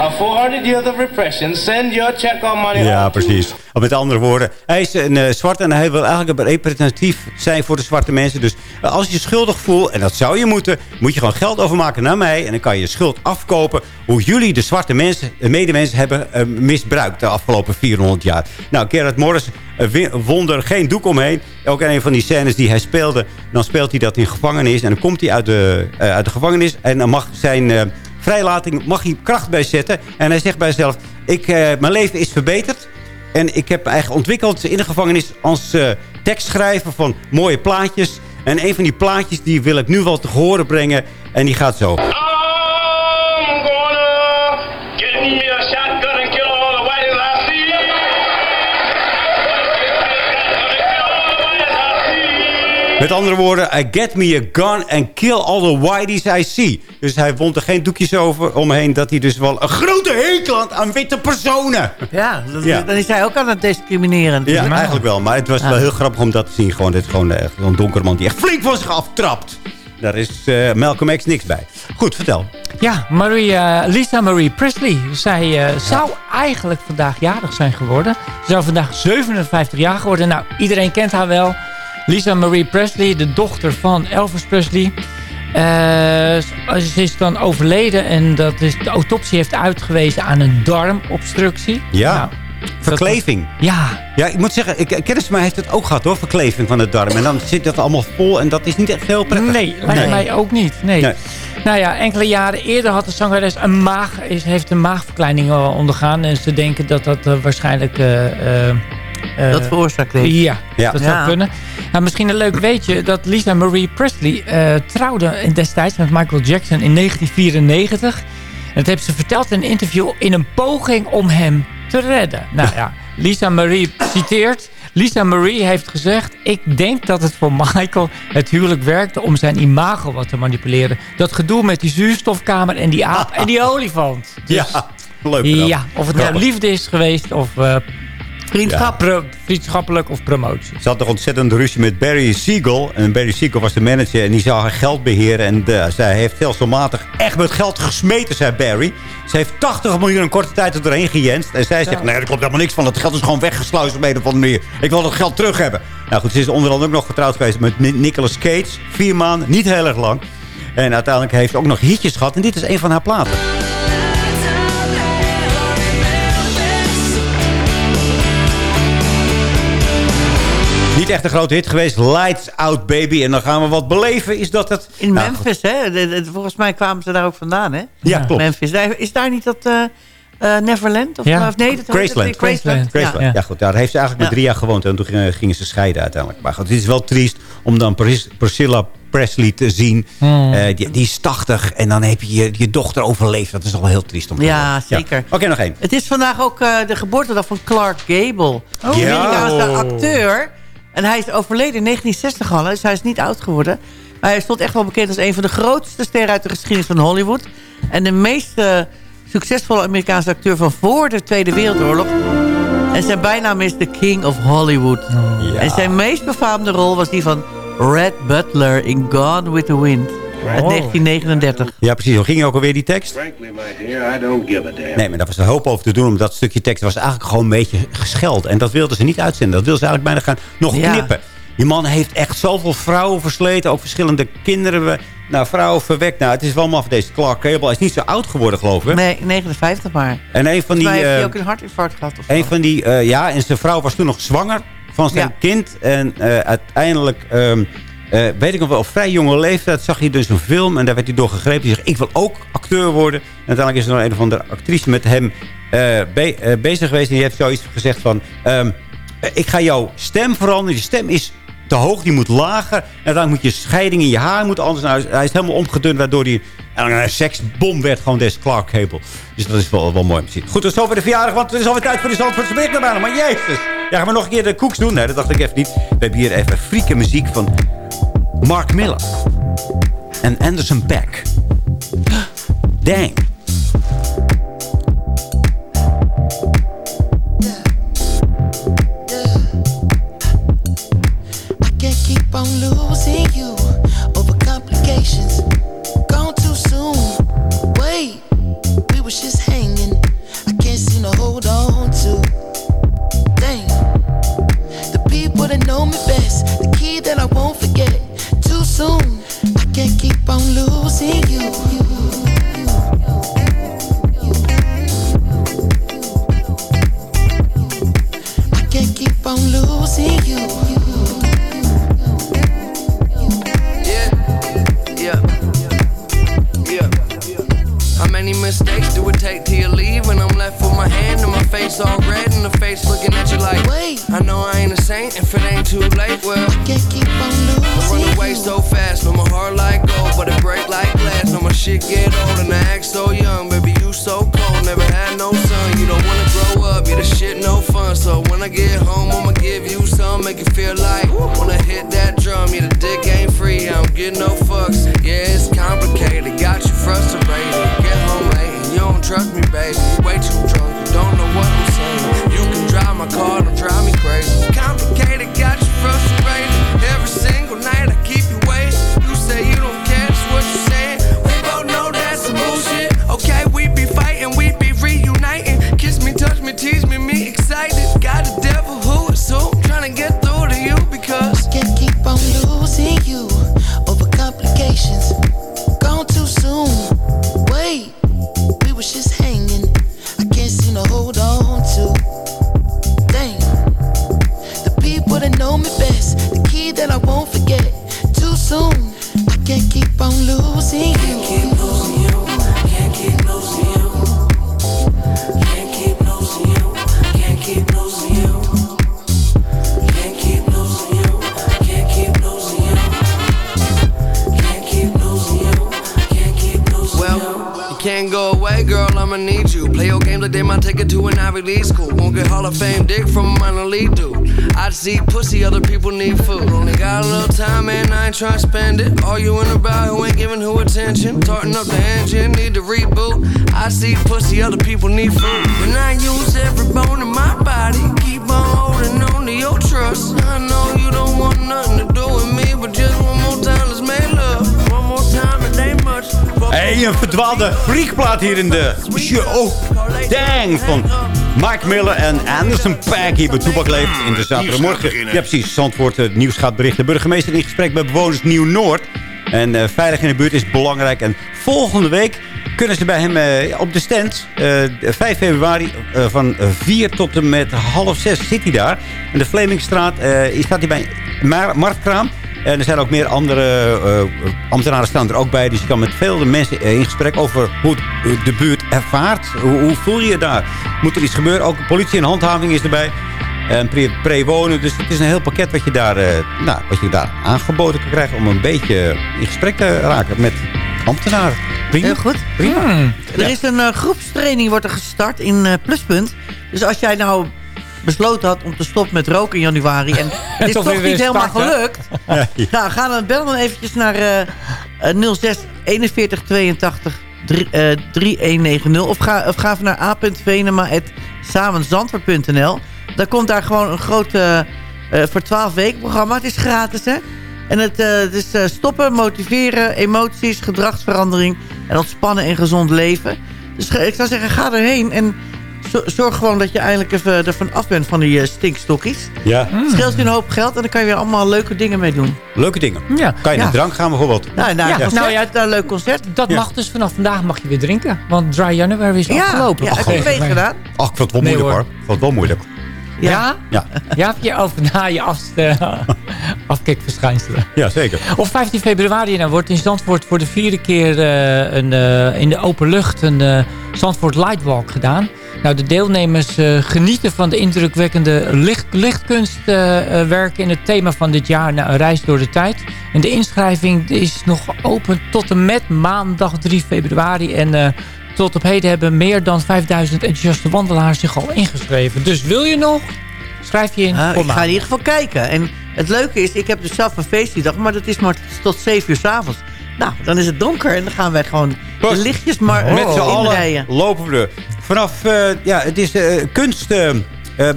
of 400 years of repression. Send your check or money Ja, on precies. Of met andere woorden, hij is een eh, zwart en hij wil eigenlijk een representatief zijn voor de zwarte mensen. Dus eh, als je je schuldig voelt, en dat zou je moeten, moet je gewoon geld overmaken naar mij. En dan kan je je schuld afkopen hoe jullie de zwarte mensen, de medemensen hebben eh, misbruikt de afgelopen 400 jaar. Nou, Gerard Morris eh, wi- won er geen doek omheen. Ook in een van die scènes die hij speelde, dan speelt hij dat in gevangenis. En dan komt hij uit de, eh, uit de gevangenis en dan mag zijn... vrijlating mag hij kracht bijzetten. En hij zegt bij zichzelf, ik, eh, mijn leven is verbeterd. En ik heb eigenlijk ontwikkeld in de gevangenis als eh, tekstschrijver van mooie plaatjes. En een van die plaatjes die wil ik nu wel te horen brengen. En die gaat zo. Met andere woorden, I get me a gun and kill all the whiteys I see. Dus hij wond er geen doekjes over omheen dat hij dus wel een grote hekel had aan witte personen. Ja, dan is hij ook aan het discrimineren. Ja, eigenlijk wel. Maar het was Ja. wel heel grappig om dat te zien. Gewoon, dit is gewoon echt zo'n donkere man die echt flink van zich aftrapt. Daar is eh, Malcolm X niks bij. Goed, vertel. Ja, Marie, eh, Lisa Marie Presley. Zij eh, zou eigenlijk vandaag jarig zijn geworden. Ze zou vandaag 57 jaar geworden. Nou, iedereen kent haar wel. Lisa Marie Presley, de dochter van Elvis Presley. Eh, ze is dan overleden en dat is, de autopsie heeft uitgewezen aan een darmobstructie. Ja, Nou, verkleving. Ja. Ja, ik moet zeggen, ik, een kennis van mij heeft het ook gehad hoor, verkleving van de darm. En dan zit dat allemaal vol en dat is niet echt heel prettig. Nee, lijkt mij ook niet. Nee. Nee. Nou ja, enkele jaren eerder had de zangeres een maag, is, heeft een maagverkleining eh, ondergaan. En ze denken dat dat eh, waarschijnlijk... eh, eh, Dat veroorzaakt heeft. Ja, Ja. dat zou Ja. kunnen. Nou, misschien een leuk weetje dat Lisa Marie Presley eh, trouwde in destijds met Michael Jackson in 1994. En dat heeft ze verteld in een interview in een poging om hem te redden. Nou ja, Lisa Marie citeert... Lisa Marie heeft gezegd... Ik denk dat het voor Michael het huwelijk werkte om zijn imago wat te manipuleren. Dat gedoe met die zuurstofkamer en die aap en die olifant. Dus, Ja, leuk. verhaal. ja, of het nou liefde is geweest of eh, Vriendschap. pro- vriendschappelijk of promotie. Ze had nog ontzettend ruzie met Barry Siegel. En Barry Siegel was de manager en die zou haar geld beheren. En de, zij heeft stelselmatig echt met geld gesmeten, zei Barry. Ze heeft 80 miljoen in korte tijd er doorheen gejenst. En zij zegt, nee, er komt helemaal niks van. Het geld is gewoon weggesluist op een of andere manier. Ik wil dat geld terug hebben. Nou goed, ze is onder andere ook nog getrouwd geweest met Ni- Nicolas Cage. Vier maanden, niet heel erg lang. En uiteindelijk heeft ze ook nog hitjes gehad. En dit is een van haar platen. Niet echt een grote hit geweest. Lights Out Baby. En dan gaan we wat beleven. Is dat het... In Nou, Memphis, hè? De- de- volgens mij kwamen ze daar ook vandaan, hè? Ja, klopt. Memphis. Daar- Is daar niet dat eh, eh, Neverland? Of, Ja. of nee, dat Graceland. Graceland. Graceland. Ja. Ja. goed. Daar heeft ze eigenlijk maar Ja. drie jaar gewoond. En toen gingen, gingen ze scheiden uiteindelijk. Maar goed, het is wel triest om dan Pris- Priscilla Presley te zien. Hmm. Eh, die, die is 80 en dan heb je je, je dochter overleefd. Dat is toch wel heel triest om te Ja, horen. zeker. Oké, nog één. Het is vandaag ook eh, de geboortedag van Clark Gable. Oh. Ja. Amerikaanse Oh. acteur. En hij is overleden in 1960 al. Dus hij is niet oud geworden. Maar hij stond echt wel bekend als een van de grootste sterren uit de geschiedenis van Hollywood. En de meest eh, succesvolle Amerikaanse acteur van voor de Tweede Wereldoorlog. En zijn bijnaam is The King of Hollywood. Ja. En zijn meest befaamde rol was die van Red Butler in Gone with the Wind. Uit 1939. Ja, precies. Hoe ging je ook alweer die tekst? Frankly, my dear, I don't give a damn. Nee, maar daar was een hoop over te doen. Omdat dat stukje tekst was eigenlijk gewoon een beetje gescheld. En dat wilden ze niet uitzenden. Dat wilden ze eigenlijk bijna gaan nog Ja. knippen. Die man heeft echt zoveel vrouwen versleten. Ook verschillende kinderen nou, vrouwen verwekt. Nou, het is wel maf deze Clark Gable. Hij is niet zo oud geworden, geloof ik. Nee, 59 maar. En een van die... Maar heeft hij eh, ook een hartinfarct gehad? Of Een van die, eh, ja, en zijn vrouw was toen nog zwanger van zijn Ja. kind. En eh, uiteindelijk, ehm, eh, weet ik nog wel, op vrij jonge leeftijd zag hij dus een film. En daar werd hij door gegrepen. Die zegt, ik wil ook acteur worden. En uiteindelijk is er nog een of andere actrice met hem eh, eh, bezig geweest. En die heeft zoiets gezegd van, ehm, eh, ik ga jouw stem veranderen. Je stem is te hoog, die moet lager. En dan moet je scheiding in je haar moet anders. Nou, hij is helemaal omgedund, waardoor hij een seksbom werd. Gewoon deze Clark Gable. Dus dat is wel, wel mooi om te zien. Goed, dus over de verjaardag, want het is alweer tijd voor de Zandvoortse berichten. Maar jezus. Ja, gaan we nog een keer de koeks doen? Nee, dat dacht ik even niet. We hebben hier even frieke muziek van Mark Miller. En Anderson Paak. Dang. I can't keep on losing you over complications. Was just hanging. I can't seem to hold on to. Dang, the people that know me best, the key that I won't forget. Too soon. I can't keep on losing you. I can't keep on losing you. Yeah, yeah, yeah. How many mistakes do it take till you leave? And I'm left with my hand and my face all red and the face looking at you like, Wait, I know I ain't a saint if it ain't too late. Well, I can't keep on I losing run away so fast, no my heart like gold, but it break like glass. No my shit get old and I act so young, baby you so cold. Never had no son, you don't wanna grow up, yeah the shit no fun. So when I get home, I'ma give you some, make you feel like wanna hit that drum. Yeah the dick ain't free, I don't get no fucks. Trust me, baby. Way trying to spend it. All you in about who ain't giving who attention. Tarting up the engine, need to reboot. I see pussy, other people need food. And I use every bone in my body. Keep on holding on to your trust. I know you don't want nothing to do with me, but just one more time, let's make love. One more time, it ain't much. Hey, een verdwaalde freakplaat hier in de show. Dang, van Mike Miller en Anderson Paak hier bij Toepak Leeft in de zaterdagmorgen. Ja, precies. Zandvoort het nieuws gaat berichten. Burgemeester in gesprek met bewoners Nieuw-Noord. En eh, veilig in de buurt is belangrijk. En volgende week kunnen ze bij hem eh, op de stand. eh, 5 februari eh, van 4 tot en met half 6 zit hij daar. En de Vlemingstraat eh, staat hij bij Mar Marktkraam. En er zijn ook meer andere eh, ambtenaren staan er ook bij. Dus je kan met veel mensen eh, in gesprek over hoe het de buurt ervaart. Hoe, hoe voel je je daar? Moet er iets gebeuren? Ook politie en handhaving is erbij. En pre- pre-wonen. Dus het is een heel pakket wat je, daar, eh, nou, wat je daar aangeboden kan krijgen... om een beetje in gesprek te raken met ambtenaren. Prima. Heel goed. Prima. Er is een eh, groepstraining wordt er gestart in eh, Pluspunt. Dus als jij nou besloten had om te stoppen met roken in januari... en het is toch niet helemaal starten. gelukt... nou, ga dan, bel dan eventjes naar eh, 06 41 82 drie- eh, 3190... of ga, of ga naar a.venema.samenzandvoort.nl... Dan komt daar gewoon een groot... eh, eh, voor 12 weken programma. Het is gratis, hè? En het, eh, het is stoppen, motiveren, emoties, gedragsverandering... en ontspannen en gezond leven. Dus ik zou zeggen, ga erheen en zorg gewoon dat je eindelijk even ervan af bent van die eh, stinkstokkies. Ja. Het scheelt je een hoop geld en dan kan je weer allemaal leuke dingen mee doen. Leuke dingen. Ja. Kan je Ja. naar drank gaan bijvoorbeeld? Nou, naar, Ja, een concert, nou ja, naar een leuk concert. Dat Ja. mag dus vanaf vandaag mag je weer drinken. Want Dry January is Ja, afgelopen. ja, heb je maar- gedaan? Ach, ik vond het wel Nee, moeilijk hoor. hoor. Ik vond het wel moeilijk. Ja? Ja, Ja, heb je over na je af, afkikverschijnselen. ja zeker. Op 15 februari dan wordt in Zandvoort voor de vierde keer eh, een, eh, in de open lucht een eh, Zandvoort Lightwalk gedaan. Nou, de deelnemers eh, genieten van de indrukwekkende licht, lichtkunstwerken in het thema van dit jaar. Nou, een reis door de tijd. En de inschrijving is nog open tot en met maandag 3 februari. En eh, tot op heden hebben meer dan 5000 enthousiaste wandelaars zich al ingeschreven. Dus wil je nog? Schrijf je in Ah, ik ga in ieder geval kijken. En het leuke is, ik heb dus zelf een feest die dag, maar dat is maar tot 7 uur s'avonds. Nou, dan is het donker en dan gaan wij gewoon de lichtjes maar Met z'n allen lopen we er. Vanaf, eh, ja, het is eh, kunst eh,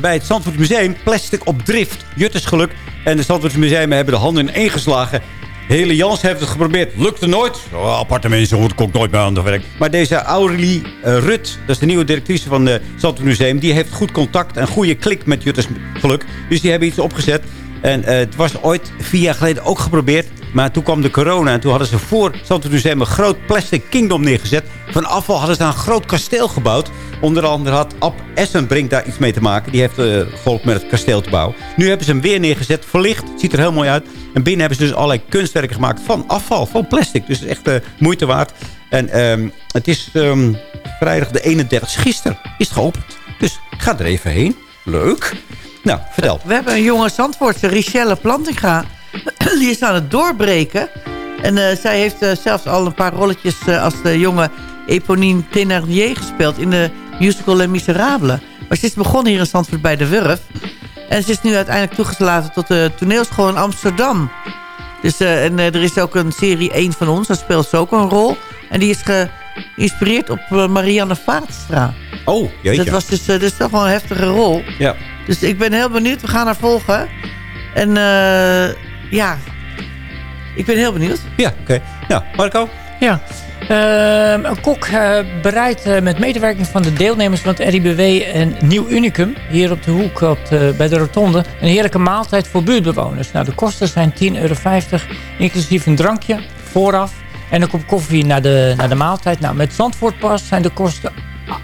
bij het Zandvoort Museum. Plastic op drift. Juttersgeluk. En het Zandvoort Museum hebben de handen in één geslagen. Hele Jans heeft het geprobeerd. Lukte nooit. Oh, aparte mensen, hoort ik nooit meer aan het werk. Maar deze Aurelie eh, Rut, dat is de nieuwe directrice van het Zandvoort Museum... die heeft goed contact en goede klik met Juttersgeluk. Dus die hebben iets opgezet. En het was ooit vier jaar geleden ook geprobeerd. Maar toen kwam de corona en toen hadden ze voor Zandvoort Museum... een groot plastic kingdom neergezet. Van afval hadden ze daar een groot kasteel gebouwd. Onder andere had Ab Essenbrink daar iets mee te maken. Die heeft eh, geholpen met het kasteel te bouwen. Nu hebben ze hem weer neergezet, verlicht. Ziet er heel mooi uit. En binnen hebben ze dus allerlei kunstwerken gemaakt van afval, van plastic. Dus echt eh, moeite waard. En ehm, het is ehm, vrijdag de 31 gisteren is het geopend. Dus ga er even heen. Leuk. Nou, vertel. We hebben een jonge Zandvoortse, Richelle Plantinga. Die is aan het doorbreken. En eh, zij heeft eh, zelfs al een paar rolletjes eh, als de jonge Eponine Thénardier gespeeld... in de musical Les Miserables. Maar ze is begonnen hier in Zandvoort bij de Wurf. En ze is nu uiteindelijk toegelaten tot de toneelschool in Amsterdam. Dus, en er is ook een serie 1 van ons, daar speelt ze ook een rol. En die is geïnspireerd op Marianne Vaatstra. Oh, jeetje. Dat was dus, is toch wel een heftige rol. Ja. Dus ik ben heel benieuwd. We gaan haar volgen. En eh, ja, ik ben heel benieuwd. Ja, oké. Nou, Marco? Ja. Ehm, een kok eh, bereidt eh, met medewerking van de deelnemers van het RIBW en Nieuw Unicum... hier op de hoek op de- bij de rotonde... een heerlijke maaltijd voor buurtbewoners. Nou, de kosten zijn 10,50 euro, inclusief een drankje vooraf... en een kop koffie naar de, naar de maaltijd. Nou, met Zandvoortpas zijn de kosten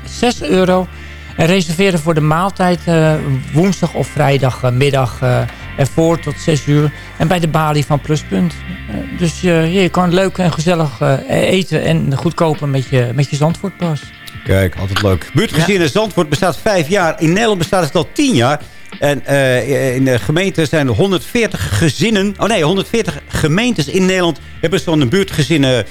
6 euro... En reserveren voor de maaltijd eh, woensdag of vrijdagmiddag eh, ervoor tot 6 uur. En bij de balie van Pluspunt. Eh, dus eh, je kan leuk en gezellig eh, eten en goedkoper met je, met je Zandvoortpas. Kijk, altijd leuk. Buurtgezin in Zandvoort bestaat vijf jaar. In Nederland bestaat het al tien jaar. En in de gemeente zijn er 140 gezinnen. Oh nee, 140 gemeentes in Nederland hebben zo'n buurtgezinnen.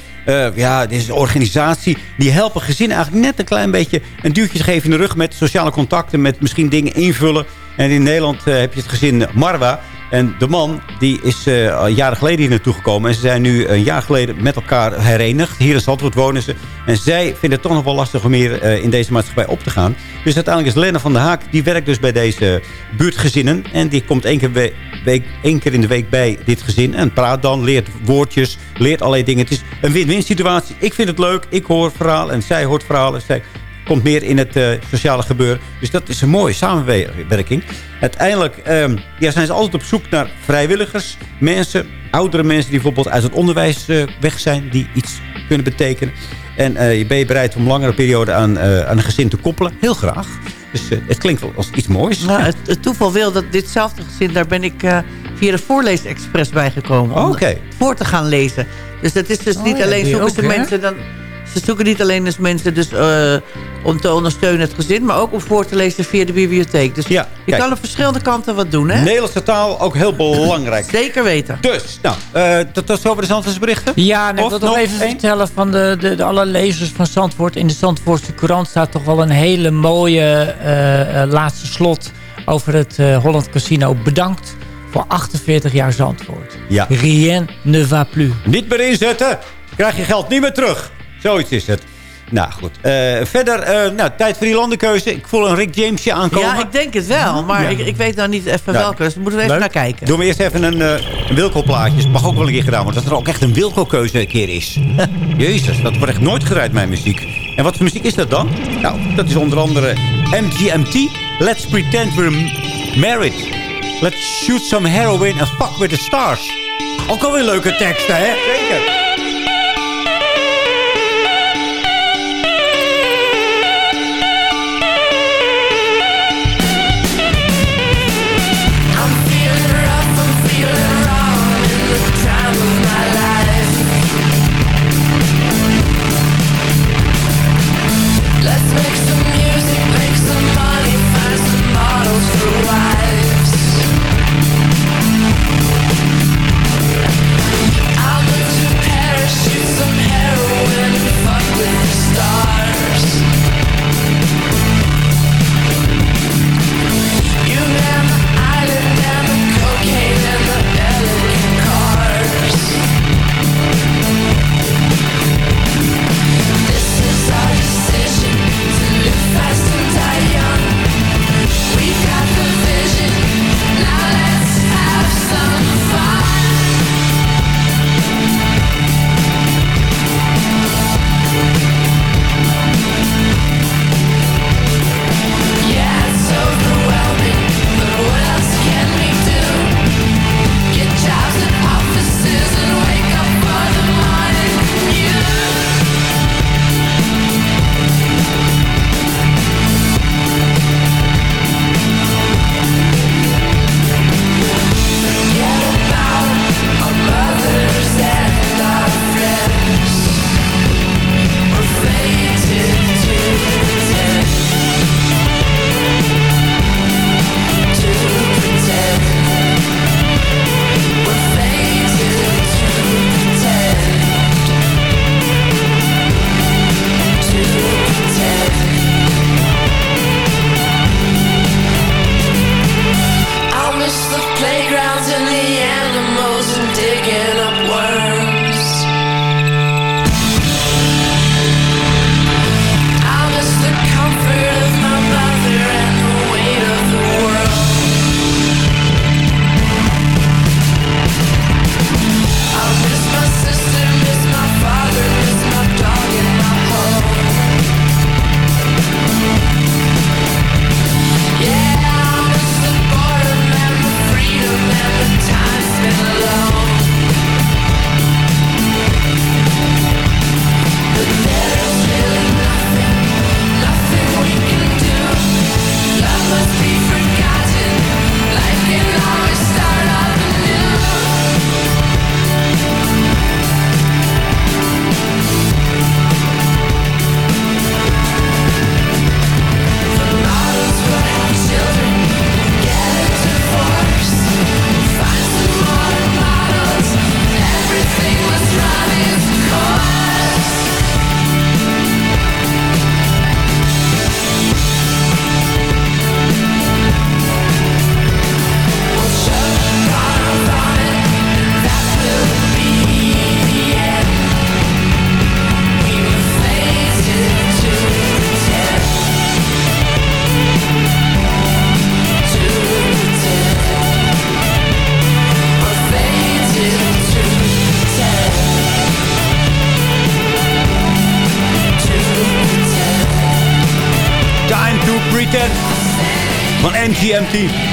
ja, dit is een organisatie. Die helpen gezinnen eigenlijk net een klein beetje een duwtje te geven in de rug. Met sociale contacten, met misschien dingen invullen. En in Nederland eh, heb je het gezin Marwa. En de man die is eh, jaren geleden hier naartoe gekomen. En ze zijn nu een jaar geleden met elkaar herenigd. Hier in Zandvoort wonen ze. En zij vinden het toch nog wel lastig om hier eh, in deze maatschappij op te gaan. Dus uiteindelijk is Lena van der Haak. Die werkt dus bij deze buurtgezinnen. En die komt één keer, we- week, één keer in de week bij dit gezin. En praat dan, leert woordjes, leert allerlei dingen. Het is een win-win situatie. Ik vind het leuk. Ik hoor verhalen en zij hoort verhalen. Zij komt meer in het eh, sociale gebeuren. Dus dat is een mooie samenwerking. Uiteindelijk ehm, ja, zijn ze altijd op zoek naar vrijwilligers. Mensen, oudere mensen die bijvoorbeeld uit het onderwijs eh, weg zijn. Die iets kunnen betekenen. En eh, je ben je bereid om langere periode aan, aan een gezin te koppelen? Heel graag. Dus het klinkt wel als iets moois. Nou, het, het toeval wil dat ditzelfde gezin, daar ben ik via de voorleesexpress bijgekomen. Om Oké. voor te gaan lezen. Dus dat is dus Oh niet ja, alleen zoeken ze hè? mensen dan... Ze zoeken niet alleen dus mensen dus, eh, om te ondersteunen het gezin... maar ook om voor te lezen via de bibliotheek. Dus Ja, je kijk. kan op verschillende kanten wat doen, hè? Nederlandse taal ook heel belangrijk. Zeker weten. Dus, nou, eh tot, tot zover de Zandvoortse berichten. Ja, en ik wil nog even één? vertellen van de, de, de alle lezers van Zandvoort. In de Zandvoortse Courant staat toch wel een hele mooie eh, laatste slot over het eh, Holland Casino. Bedankt voor 48 jaar Zandvoort. Ja. Rien ne va plus. Niet meer inzetten. Krijg je geld niet meer terug. Zoiets is het. Nou, goed. Eh, verder, eh, nou, tijd voor die landenkeuze. Ik voel een Rick Jamesje aankomen. Ja, ik denk het wel. Maar Ja. ik, ik weet nou niet even Ja. welke. Dus daar moeten we even Leuk. naar kijken. Doen we eerst even een, eh een Wilco-plaatje. Mag ook wel een keer gedaan worden. Dat er ook echt een Wilco-keuze een keer is. Jezus, dat wordt echt nooit gedraaid, mijn muziek. En wat voor muziek is dat dan? Nou, dat is onder andere MGMT. Let's pretend we're married. Let's shoot some heroin and fuck with the stars. Ook alweer leuke teksten, hè? Zeker.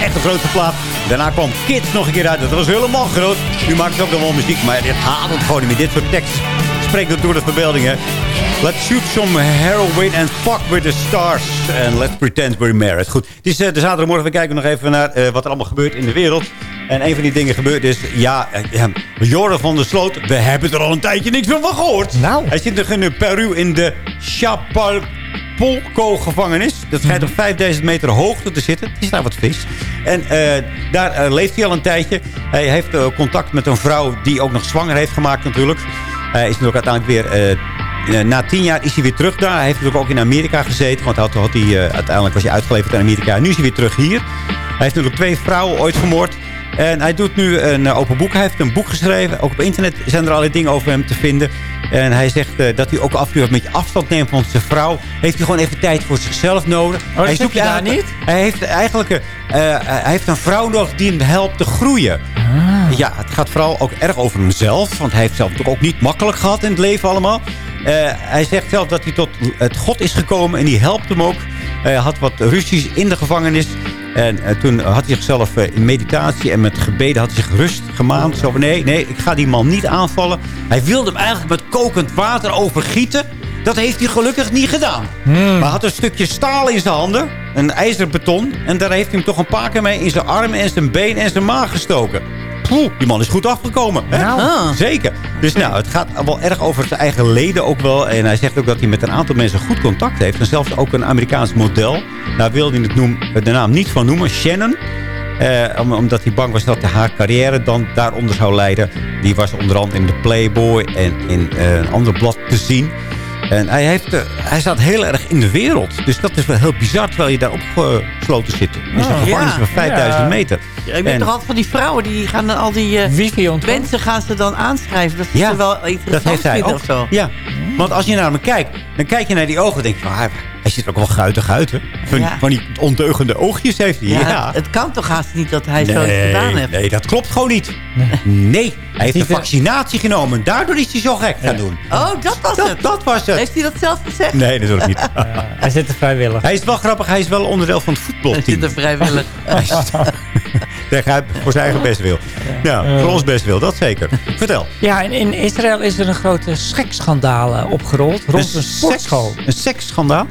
Echt een grote plaat. Daarna kwam Kids nog een keer uit. Dat was helemaal groot. Nu maakt ze ook nog wel muziek. Maar dit haalt het gewoon niet meer. Dit soort tekst spreekt het door de verbeelding. Hè. Let's shoot some heroin and fuck with the stars. And let's pretend we're married. Goed, het is eh, de zaterdagmorgen. We kijken nog even naar eh, wat er allemaal gebeurt in de wereld. En een van die dingen gebeurd is... Ja, Joren van der Sloot. We hebben er al een tijdje niks meer van gehoord. Nou. Hij zit nog in Peru in de Chapal... Polko-gevangenis. Dat schijnt op 5000 meter hoogte te zitten. Het is daar wat vis. En eh, daar eh, leeft hij al een tijdje. Hij heeft eh, contact met een vrouw die ook nog zwanger heeft gemaakt natuurlijk. Hij is natuurlijk uiteindelijk weer... na tien jaar is hij weer terug daar. Hij heeft natuurlijk ook in Amerika gezeten. Want had, had hij, uiteindelijk was hij uitgeleverd in Amerika. En nu is hij weer terug hier. Hij heeft natuurlijk twee vrouwen ooit vermoord. En hij doet nu een eh, open boek. Hij heeft een boek geschreven. Ook op internet zijn er allerlei dingen over hem te vinden. En hij zegt eh, dat hij ook af en toe een beetje afstand neemt van zijn vrouw. Heeft hij gewoon even tijd voor zichzelf nodig. dat hij heb je daar eigenlijk- Hij heeft eigenlijk eh, hij heeft een vrouw nodig die hem helpt te groeien. Ja, het gaat vooral ook erg over hemzelf. Want hij heeft zelf natuurlijk ook niet makkelijk gehad in het leven allemaal. Hij zegt zelf dat hij tot het God is gekomen en die helpt hem ook. Hij had wat ruzies in de gevangenis. En eh, toen had hij zichzelf eh, in meditatie en met gebeden had hij zich rust gemaand. Zo van nee, nee, ik ga die man niet aanvallen. Hij wilde hem eigenlijk met kokend water overgieten. Dat heeft hij gelukkig niet gedaan. Maar hij had een stukje staal in zijn handen. Een ijzerbeton. En daar heeft hij hem toch een paar keer mee in zijn armen en zijn been en zijn maag gestoken. Poeh, die man is goed afgekomen. Hè? Nou. Zeker. Dus nou, het gaat wel erg over zijn eigen leden ook wel. En hij zegt ook dat hij met een aantal mensen goed contact heeft. En zelfs ook een Amerikaans model. Daar wilde hij het noem, de naam niet van noemen. Shannon. Eh, om- omdat hij bang was dat haar carrière dan daaronder zou leiden. Die was onder andere in de Playboy en in eh, een ander blad te zien. En hij, heeft, eh, hij staat heel erg in de wereld. Dus dat is wel heel bizar, terwijl je daar opgesloten zit. In zo'n Oh, gevangenis ja. van 5000 Ja. meter. Ja, ik weet En- toch altijd van die vrouwen, die gaan dan al die eh, mensen gaan ze dan aanschrijven. Dat is Ja, er wel dat interessant heeft hij ook. of zo. Ja, want als je naar hem kijkt, dan kijk je naar die ogen en denk je van, hij, ziet er ook wel guitig uit, hè? Van, Ja. van die ondeugende oogjes heeft hij. Ja, Ja, Het kan toch haast niet dat hij zoiets gedaan heeft. nee, dat klopt gewoon niet. Nee, hij heeft een vaccinatie genomen. Daardoor is hij zo gek gaan doen. Oh, dat was Dat, het. dat was het. Heeft hij dat zelf gezegd? Nee, natuurlijk niet. Hij zit er vrijwillig. Hij is wel grappig, hij is wel onderdeel van het voetbalteam. Hij zit er vrijwillig. Hij voor zijn eigen best wil. Ja, voor ons best wil, dat zeker. Vertel. Ja, en in Israël is er een grote seksschandaal eh, opgerold rond een, sportschool. Een seksschandaal?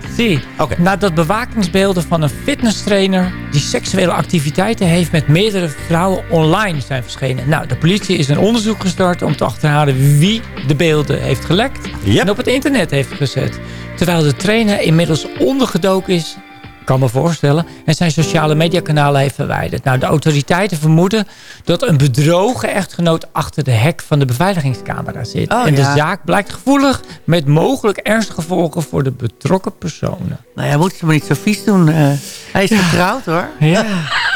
Nadat bewakingsbeelden van een fitnesstrainer... die seksuele activiteiten heeft met meerdere vrouwen online zijn verschenen. Nou, de politie is een onderzoek gestart om te achterhalen wie de beelden heeft gelekt... en op het internet heeft gezet. Terwijl de trainer inmiddels ondergedoken is kan me voorstellen. En zijn sociale mediakanalen heeft verwijderd. Nou, de autoriteiten vermoeden dat een bedrogen echtgenoot achter de hek van de beveiligingscamera zit. Oh, en de ja. zaak blijkt gevoelig met mogelijk ernstige gevolgen voor de betrokken personen. Nou ja, moet ze maar niet zo vies doen. eh. hij is getrouwd hoor. Ja.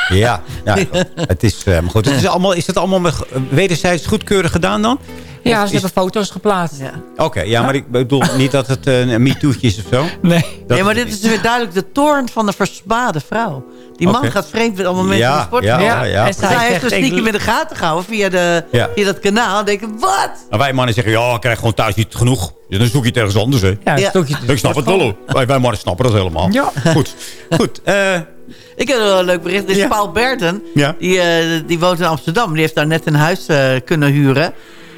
Ja, ja het is, eh, maar goed, het is, allemaal, is het allemaal met wederzijds goedkeurig gedaan dan? Ja, ze is- hebben foto's geplaatst. Oké, ja, maar ik bedoel niet dat het eh, een MeToo'tje is of zo. Nee. Dat- nee, maar dit is weer duidelijk de toorn van de versmade vrouw. Die man gaat vreemd met allemaal mensen Ja, in de sport. ja, ja, ja, en zij heeft dus stiekem in de gaten gehouden via, de, Ja. via dat kanaal. En denken, wat? Maar wij mannen zeggen, ja, ik krijg gewoon thuis niet genoeg. Ja, dan zoek je het ergens anders, hè. Ja, Ja. stok je Ik snap het wel. Wij, wij mannen snappen dat helemaal. Ja. Goed, goed. eh, Ik heb wel een leuk bericht. Dit is Paul Berten. Ja. Die, eh, die woont in Amsterdam. Die heeft daar net een huis eh, kunnen huren.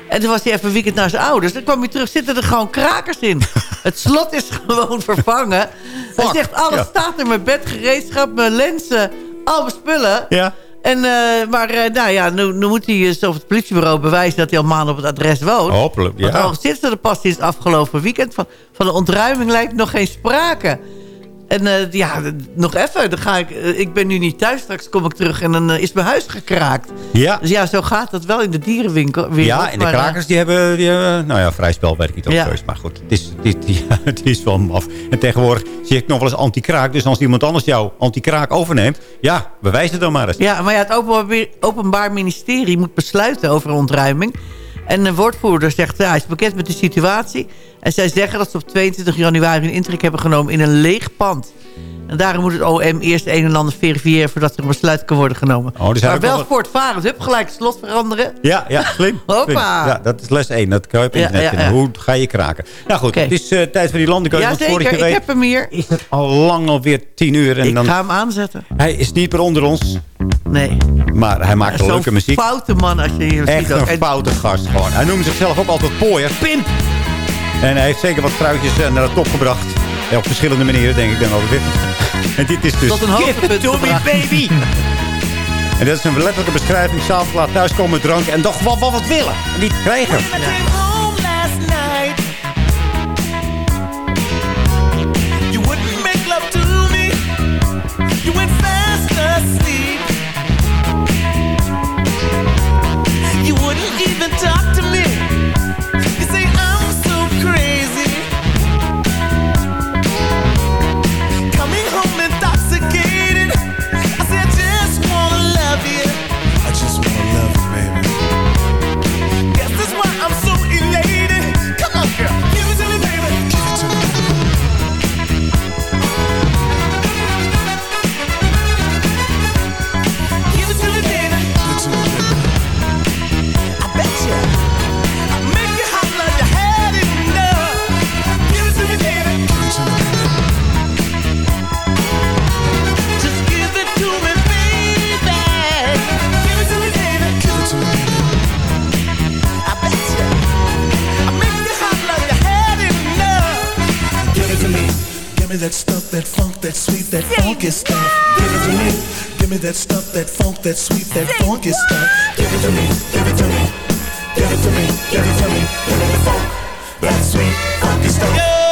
En toen was hij even een weekend naar zijn ouders. Dan kwam hij terug, zitten er gewoon krakers in. het slot is gewoon vervangen. Hij zegt, alles ja. staat er. Mijn bed, gereedschap, mijn lenzen, al mijn spullen. ja. En, eh, maar eh, nou ja, nu, nu moet hij dus op het politiebureau bewijzen... dat hij al maanden op het adres woont. Hopelijk, Want ja. al zitten ze er pas sinds afgelopen weekend. Van, van de ontruiming lijkt nog geen sprake. En eh, ja, nog even. Dan ga ik, eh, ik ben nu niet thuis. Straks kom ik terug en dan eh, is mijn huis gekraakt. Ja. Dus ja, zo gaat dat wel in de dierenwinkel. wereld. Ja, en de krakers die hebben, die hebben... Nou ja, vrij spel ik niet of Ja. Maar goed, het is, het, is, ja, het is wel maf. En tegenwoordig zie ik nog wel eens anti-kraak. Dus als iemand anders jouw anti-kraak overneemt... Ja, bewijs het dan maar eens. Ja, maar ja, het openbaar, openbaar Ministerie moet besluiten over ontruiming. En een woordvoerder zegt, ja, hij is bekend met de situatie. En zij zeggen dat ze op 22 januari een intrek hebben genomen in een leeg pand. En daarom moet het OM eerst een en ander verifiëren... voordat er een besluit kan worden genomen. Oh, zijn maar wel nog voortvarend. Hup, gelijk het slot veranderen. Ja, ja, slim. Hoppa. Ja, dat is les 1. Dat kan je op internet ja, vinden. ja. Hoe ga je kraken? Nou goed, het is eh, tijd voor die landenkeuze. Ja, zeker. Ik heb hem hier. is het al lang alweer 10 uur. En Ik dan, ga hem aanzetten. Hij is niet meer onder ons. Nee. Maar hij maakt leuke muziek. foute man als je hier Echt ziet. ook. een En- foute gast gewoon. Hij noemde zichzelf ook altijd pooier. Pimp! En hij heeft zeker wat fruitjes eh, naar de top gebracht. Ja, op verschillende manieren, denk ik dan altijd. En dit is dus Tot een hoogtepunt baby! en dat is een letterlijke beschrijving. S'avonds laat thuiskomen drank en toch wat, wat, wat willen. En niet krijgen. Me that stuff, that funk, that sweet, that funky stuff. Give it to me. Give me that stuff, that funk, that sweet, that funky stuff. Give it to me. Give it to me. Give it to me. Give it to me. Give me the funk, that sweet, funky stuff.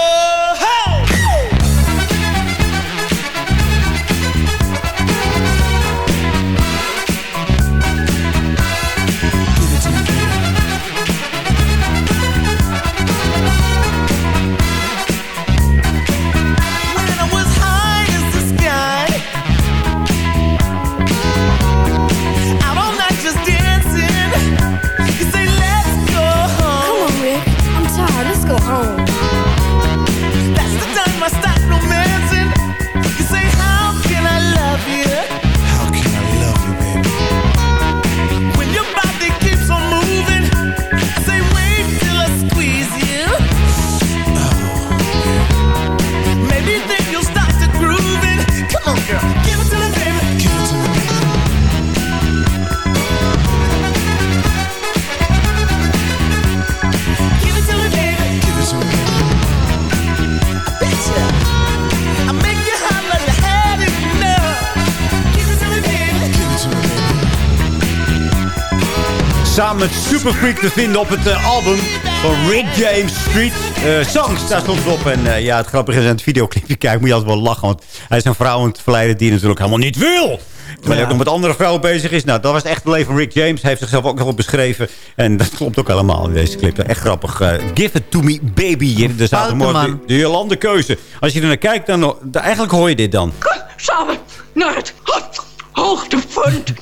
Superfreak te vinden op het eh, album van Rick James Street eh, Songs. Daar stond het op. En eh, ja, het grappige is, aan het videoclipje kijken moet je altijd wel lachen. Want hij is een vrouw aan het verleiden die natuurlijk helemaal niet wil. Terwijl hij ook nog met andere vrouwen bezig is. Nou, dat was echt het leven van Rick James. Hij heeft zichzelf ook nog op beschreven. En dat klopt ook allemaal in deze clip. Echt grappig. Give it to me, baby. De zaterdagmorgen. De, de Jolande keuze. Als je er naar kijkt, dan, dan eigenlijk hoor je dit dan. Samen naar het hoogtepunt.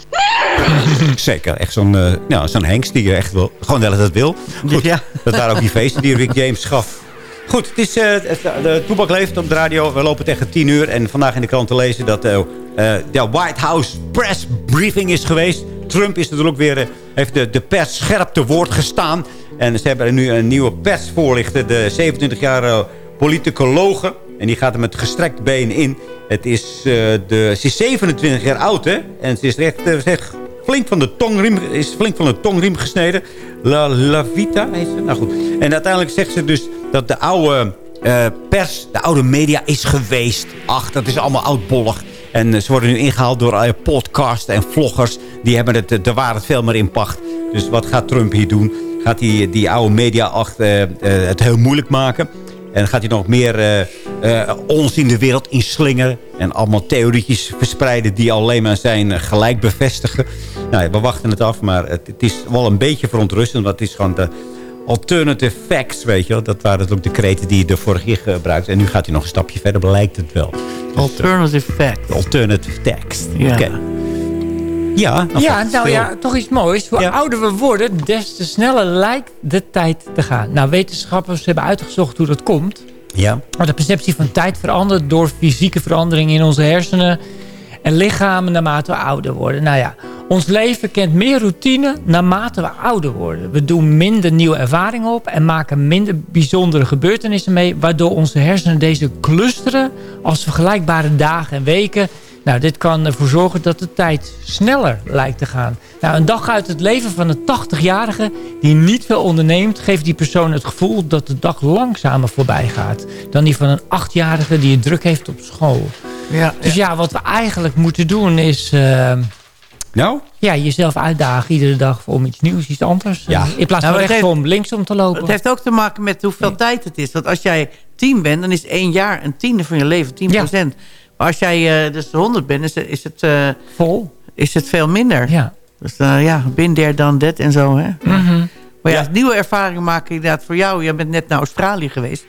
Zeker, echt zo'n eh nou, zo'n hengst die je echt wil, gewoon wel dat het wil. Goed, dat waren ook die feesten die Rick James gaf. Goed, het is, eh, het- de toebak leeft op de radio. We lopen tegen 10 uur. En vandaag in de krant te lezen dat eh, eh, de White House press briefing is geweest. Trump is natuurlijk weer, eh, heeft de, de pers scherp te woord gestaan. En ze hebben nu een nieuwe persvoorlichter. De 27-jarige politicologe. En die gaat er met gestrekt been in. Het is, eh, de, ze is 27 jaar oud, hè. En ze is echt, eh, ze heeft flink van de tongriem, is flink van de tongriem gesneden. La, Vita heet ze. Nou goed. En uiteindelijk zegt ze dus dat de oude eh, pers, de oude media is geweest. Ach, dat is allemaal oudbollig. En ze worden nu ingehaald door podcasts en vloggers. Die hebben het, de waarheid veel meer in pacht. Dus wat gaat Trump hier doen? Gaat hij die oude media achter, het heel moeilijk maken? En gaat hij nog meer eh eh, ons in de wereld inslingeren. En allemaal theorietjes verspreiden die alleen maar zijn eh, gelijk bevestigen. Nou, ja, we wachten het af, maar het, het is wel een beetje verontrustend. Want het is gewoon de alternative facts, weet je wel. Dat waren ook de kreten die hij de vorige keer gebruikte. En nu gaat hij nog een stapje verder, blijkt het wel. Alternative facts. Alternative text. Ja. Oké. Ja, Ja, nou veel. ja, toch iets moois. Hoe ouder we worden, des te sneller lijkt de tijd te gaan. Nou, wetenschappers hebben uitgezocht hoe dat komt. Ja. De perceptie van tijd verandert door fysieke veranderingen in onze hersenen en lichamen naarmate we ouder worden. Nou ja, ons leven kent meer routine naarmate we ouder worden. We doen minder nieuwe ervaringen op en maken minder bijzondere gebeurtenissen mee, waardoor onze hersenen deze clusteren als vergelijkbare dagen en weken. Nou, dit kan ervoor zorgen dat de tijd sneller lijkt te gaan. Nou, een dag uit het leven van een 80-jarige die niet veel onderneemt... geeft die persoon het gevoel dat de dag langzamer voorbij gaat... dan die van een 8-jarige die het druk heeft op school. Ja, dus ja, wat we eigenlijk moeten doen is... eh, nou? Ja, jezelf uitdagen iedere dag om iets nieuws, iets anders. Ja. In plaats Nou, van het rechtsom, linksom te lopen. Het heeft ook te maken met hoeveel tijd het is. Want als jij tien bent, dan is één jaar een tiende van je leven, 10 procent. Als jij eh, dus 100 bent, is het, is het, eh, Vol. Is het veel minder. Ja. Dus eh, ja, bin there, dan dat en zo. Hè? Mhm. Maar ja, nieuwe ervaringen maken inderdaad voor jou. Je bent net naar Australië geweest.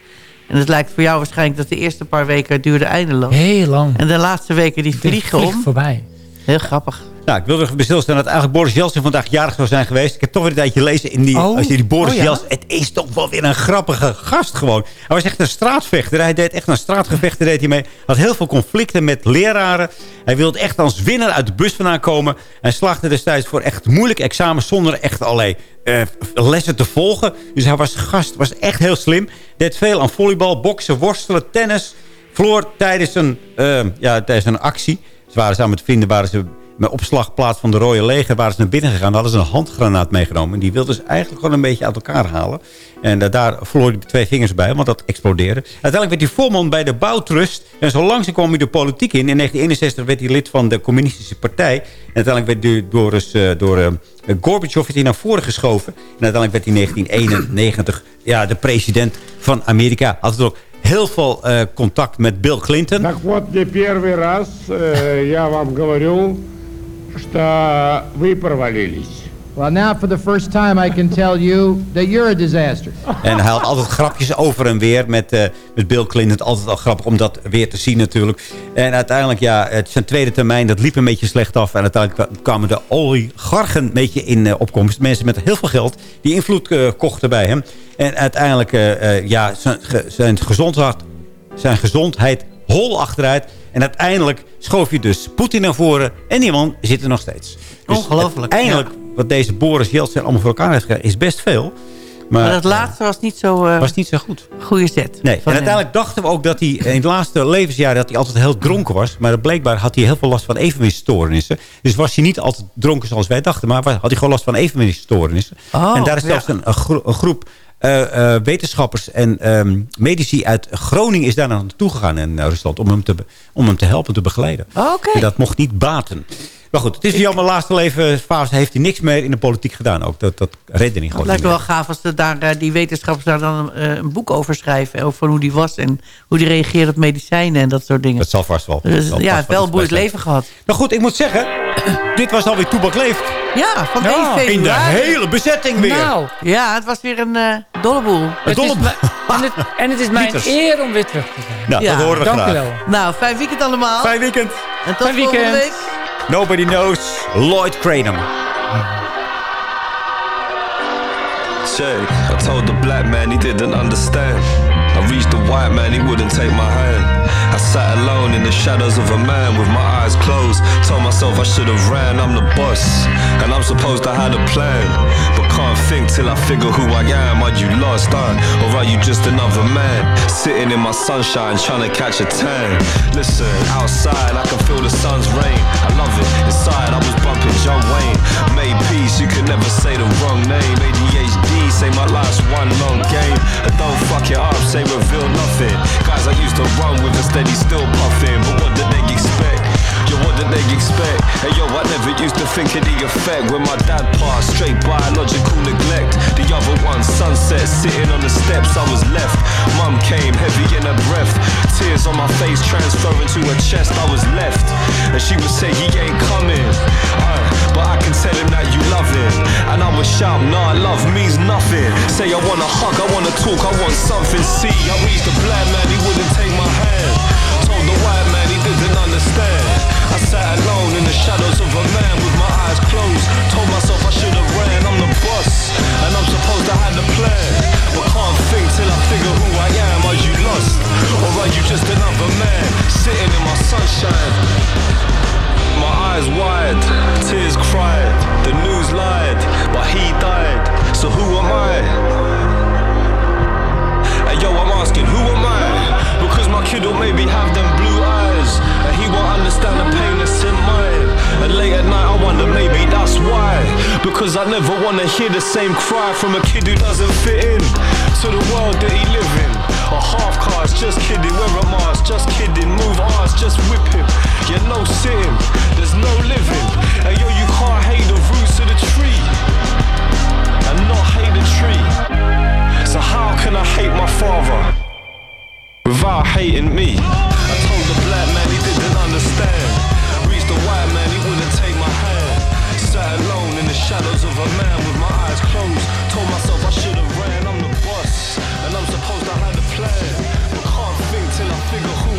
En het lijkt voor jou waarschijnlijk dat de eerste paar weken duurde eindeloos. Heel lang. En de laatste weken die vliegen om. voorbij. Heel grappig. Nou, ik wilde bij stilstaan dat eigenlijk Boris Jeltsin vandaag jarig zou zijn geweest. Ik heb toch weer een tijdje gelezen in die, Oh. als je die Boris Oh, ja? Jeltsin... Het is toch wel weer een grappige gast gewoon. Hij was echt een straatvechter. Hij deed echt een straatgevechten deed hij mee. Had heel veel conflicten met leraren. Hij wilde echt als winnaar uit de bus vandaan komen. Hij slaagde destijds voor echt moeilijke examens zonder echt allerlei eh, lessen te volgen. Dus hij was gast, was echt heel slim. Deed veel aan volleybal, boksen, worstelen, tennis. Verloor tijdens een, eh, ja, tijdens een actie. Ze waren samen met vrienden waren ze met opslagplaats van de Rode Leger waren ze naar binnen gegaan. Daar hadden ze een handgranaat meegenomen. En die wilden ze eigenlijk gewoon een beetje uit elkaar halen. En eh, daar verloor hij twee vingers bij, want dat explodeerde. Uiteindelijk werd hij voorman bij de Bouwtrust. En zo langzaam kwam hij de politiek in. In 1961 werd hij lid van de communistische partij. En uiteindelijk werd hij door, eh, door eh, Gorbachev naar voren geschoven. En uiteindelijk werd hij in 1991 ja, de president van Amerika. Had het ook heel veel eh, contact met Bill Clinton. Так вот, не первый раз э, я вам говорю, что вы провалились. Well, now for the first time I can tell you that you're a disaster. En hij had altijd grapjes over en weer met, eh, met Bill Clinton. Het altijd al grappig om dat weer te zien natuurlijk. En uiteindelijk, ja, het zijn tweede termijn, dat liep een beetje slecht af. En uiteindelijk kwamen de oligarchen een beetje in eh, opkomst. Mensen met heel veel geld die invloed eh, kochten bij hem. En uiteindelijk, eh, eh, ja, zijn, ge- zijn, gezondheid, zijn gezondheid hol achteruit. En uiteindelijk schoof je dus Poetin naar voren. En die man zit er nog steeds. Dus Ongelooflijk, Uiteindelijk, wat deze Boris Yeltsin allemaal voor elkaar heeft gekregen, is best veel. Maar, Maar dat laatste was niet zo... eh, was niet zo goed. Goede zet. Nee, en eh, uiteindelijk dachten we ook dat hij in de laatste levensjaren dat hij altijd heel dronken was. Maar blijkbaar had hij heel veel last van evenwichtstoornissen. Dus was hij niet altijd dronken zoals wij dachten. Maar had hij gewoon last van evenwichtstoornissen. Oh, en daar is zelfs een, een gro- een groep eh, eh, wetenschappers en ehm, medici uit Groningen is daar naartoe gegaan in eh, Rusland. Om hem te, om hem te helpen, te begeleiden. Oké. En dat mocht niet baten. Maar goed, het is jammer. laatste levensfase heeft hij niks meer in de politiek gedaan. Ook dat, dat redde niet Het gewoon. lijkt niet me wel gaaf als de, daar, eh, die wetenschappers daar dan een, eh, een boek over schrijven. Over hoe die was en hoe die reageerde op medicijnen en dat soort dingen. Dat zal vast wel. Dus, zal ja, vast wel een boeiend leven gehad. Nou goed, ik moet zeggen, dit was alweer Toebak Leeft. Ja, van Ja, 1 februari. In de hele bezetting weer. Nou, Ja, het was weer een eh dolle boel. het is dolle- en, het, en het is mijn Pieters. eer om weer terug te zijn. Nou, Ja, dat horen we Dank u graag. wel. Nou, fijn weekend allemaal. Fijn weekend. En tot Fijn volgende weekend. week. Nobody knows Lloyd. Check. I told the black man he didn't understand. I reached the white man, he wouldn't take my hand. I sat alone in the shadows of a man with my eyes closed. Told myself I should have ran, I'm the boss. And I'm supposed to have a plan. But can't think till I figure who I am. Are you lost, huh? Or are you just another man? Sitting in my sunshine, trying to catch a tan. Listen, outside I can feel the sun's rain. I love it. Inside I was bumping John Wayne. Made peace, you could never say the wrong name. ADHD, say my life's one long game. And don't fuck it up, say reveal nothing. Guys I used to run with a steady still puffing. But what did they expect? Yo, what did they expect? Hey yo, I never used to think of the effect when my dad passed. Straight biological neglect. The other one, sunset, sitting on the steps, I was left. Mum came, heavy in her breath. Tears on my face, transferring to her chest, I was left. And she would say, he ain't coming. Uh, but I can tell him that you love him. And I would shout, nah, love means nothing. Say, I wanna hug, I wanna talk, I want something. See, I reached the black man, he wouldn't take my hand. Told the white man he didn't understand. I sat alone in the shadows of a man with my eyes closed. Told myself I should have ran, I'm the boss. And I'm supposed to have the plan. But can't think till I figure who I am. Are you lost? Or are you just another man sitting in my sunshine? My eyes wide, tears cried, the news lied, but he died. So who am I? Hey yo, I'm asking, who am I? Because my kid will maybe have them blue eyes, and he won't understand the pain that's in mine. And late at night, I wonder maybe that's why. Because I never wanna hear the same cry from a kid who doesn't fit in to the world that he live in. A half cast, just kidding, wear a mask, just kidding, move arse, just whip him. Yeah, no sitting, there's no living. And yo, you can't hate the roots of the tree and not hate the tree. So how can I hate my father without hating me? I told the black man he didn't understand. Reached the white man, he wouldn't take my hand. Sat alone in the shadows of a man with my eyes closed. Told myself I should have ran, I'm the boss. And I'm supposed to have a plan. But can't think till I figure who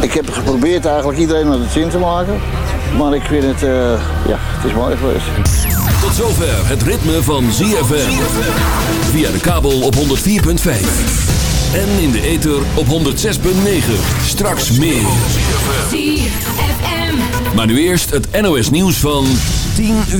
Ik heb geprobeerd eigenlijk iedereen naar de zin te maken. Maar ik vind het, eh, ja, het is mooi geweest. Tot zover het ritme van ZFM. Via de kabel op 104.5. En in de ether op 106.9. Straks meer. Maar nu eerst het NOS nieuws van 10 uur.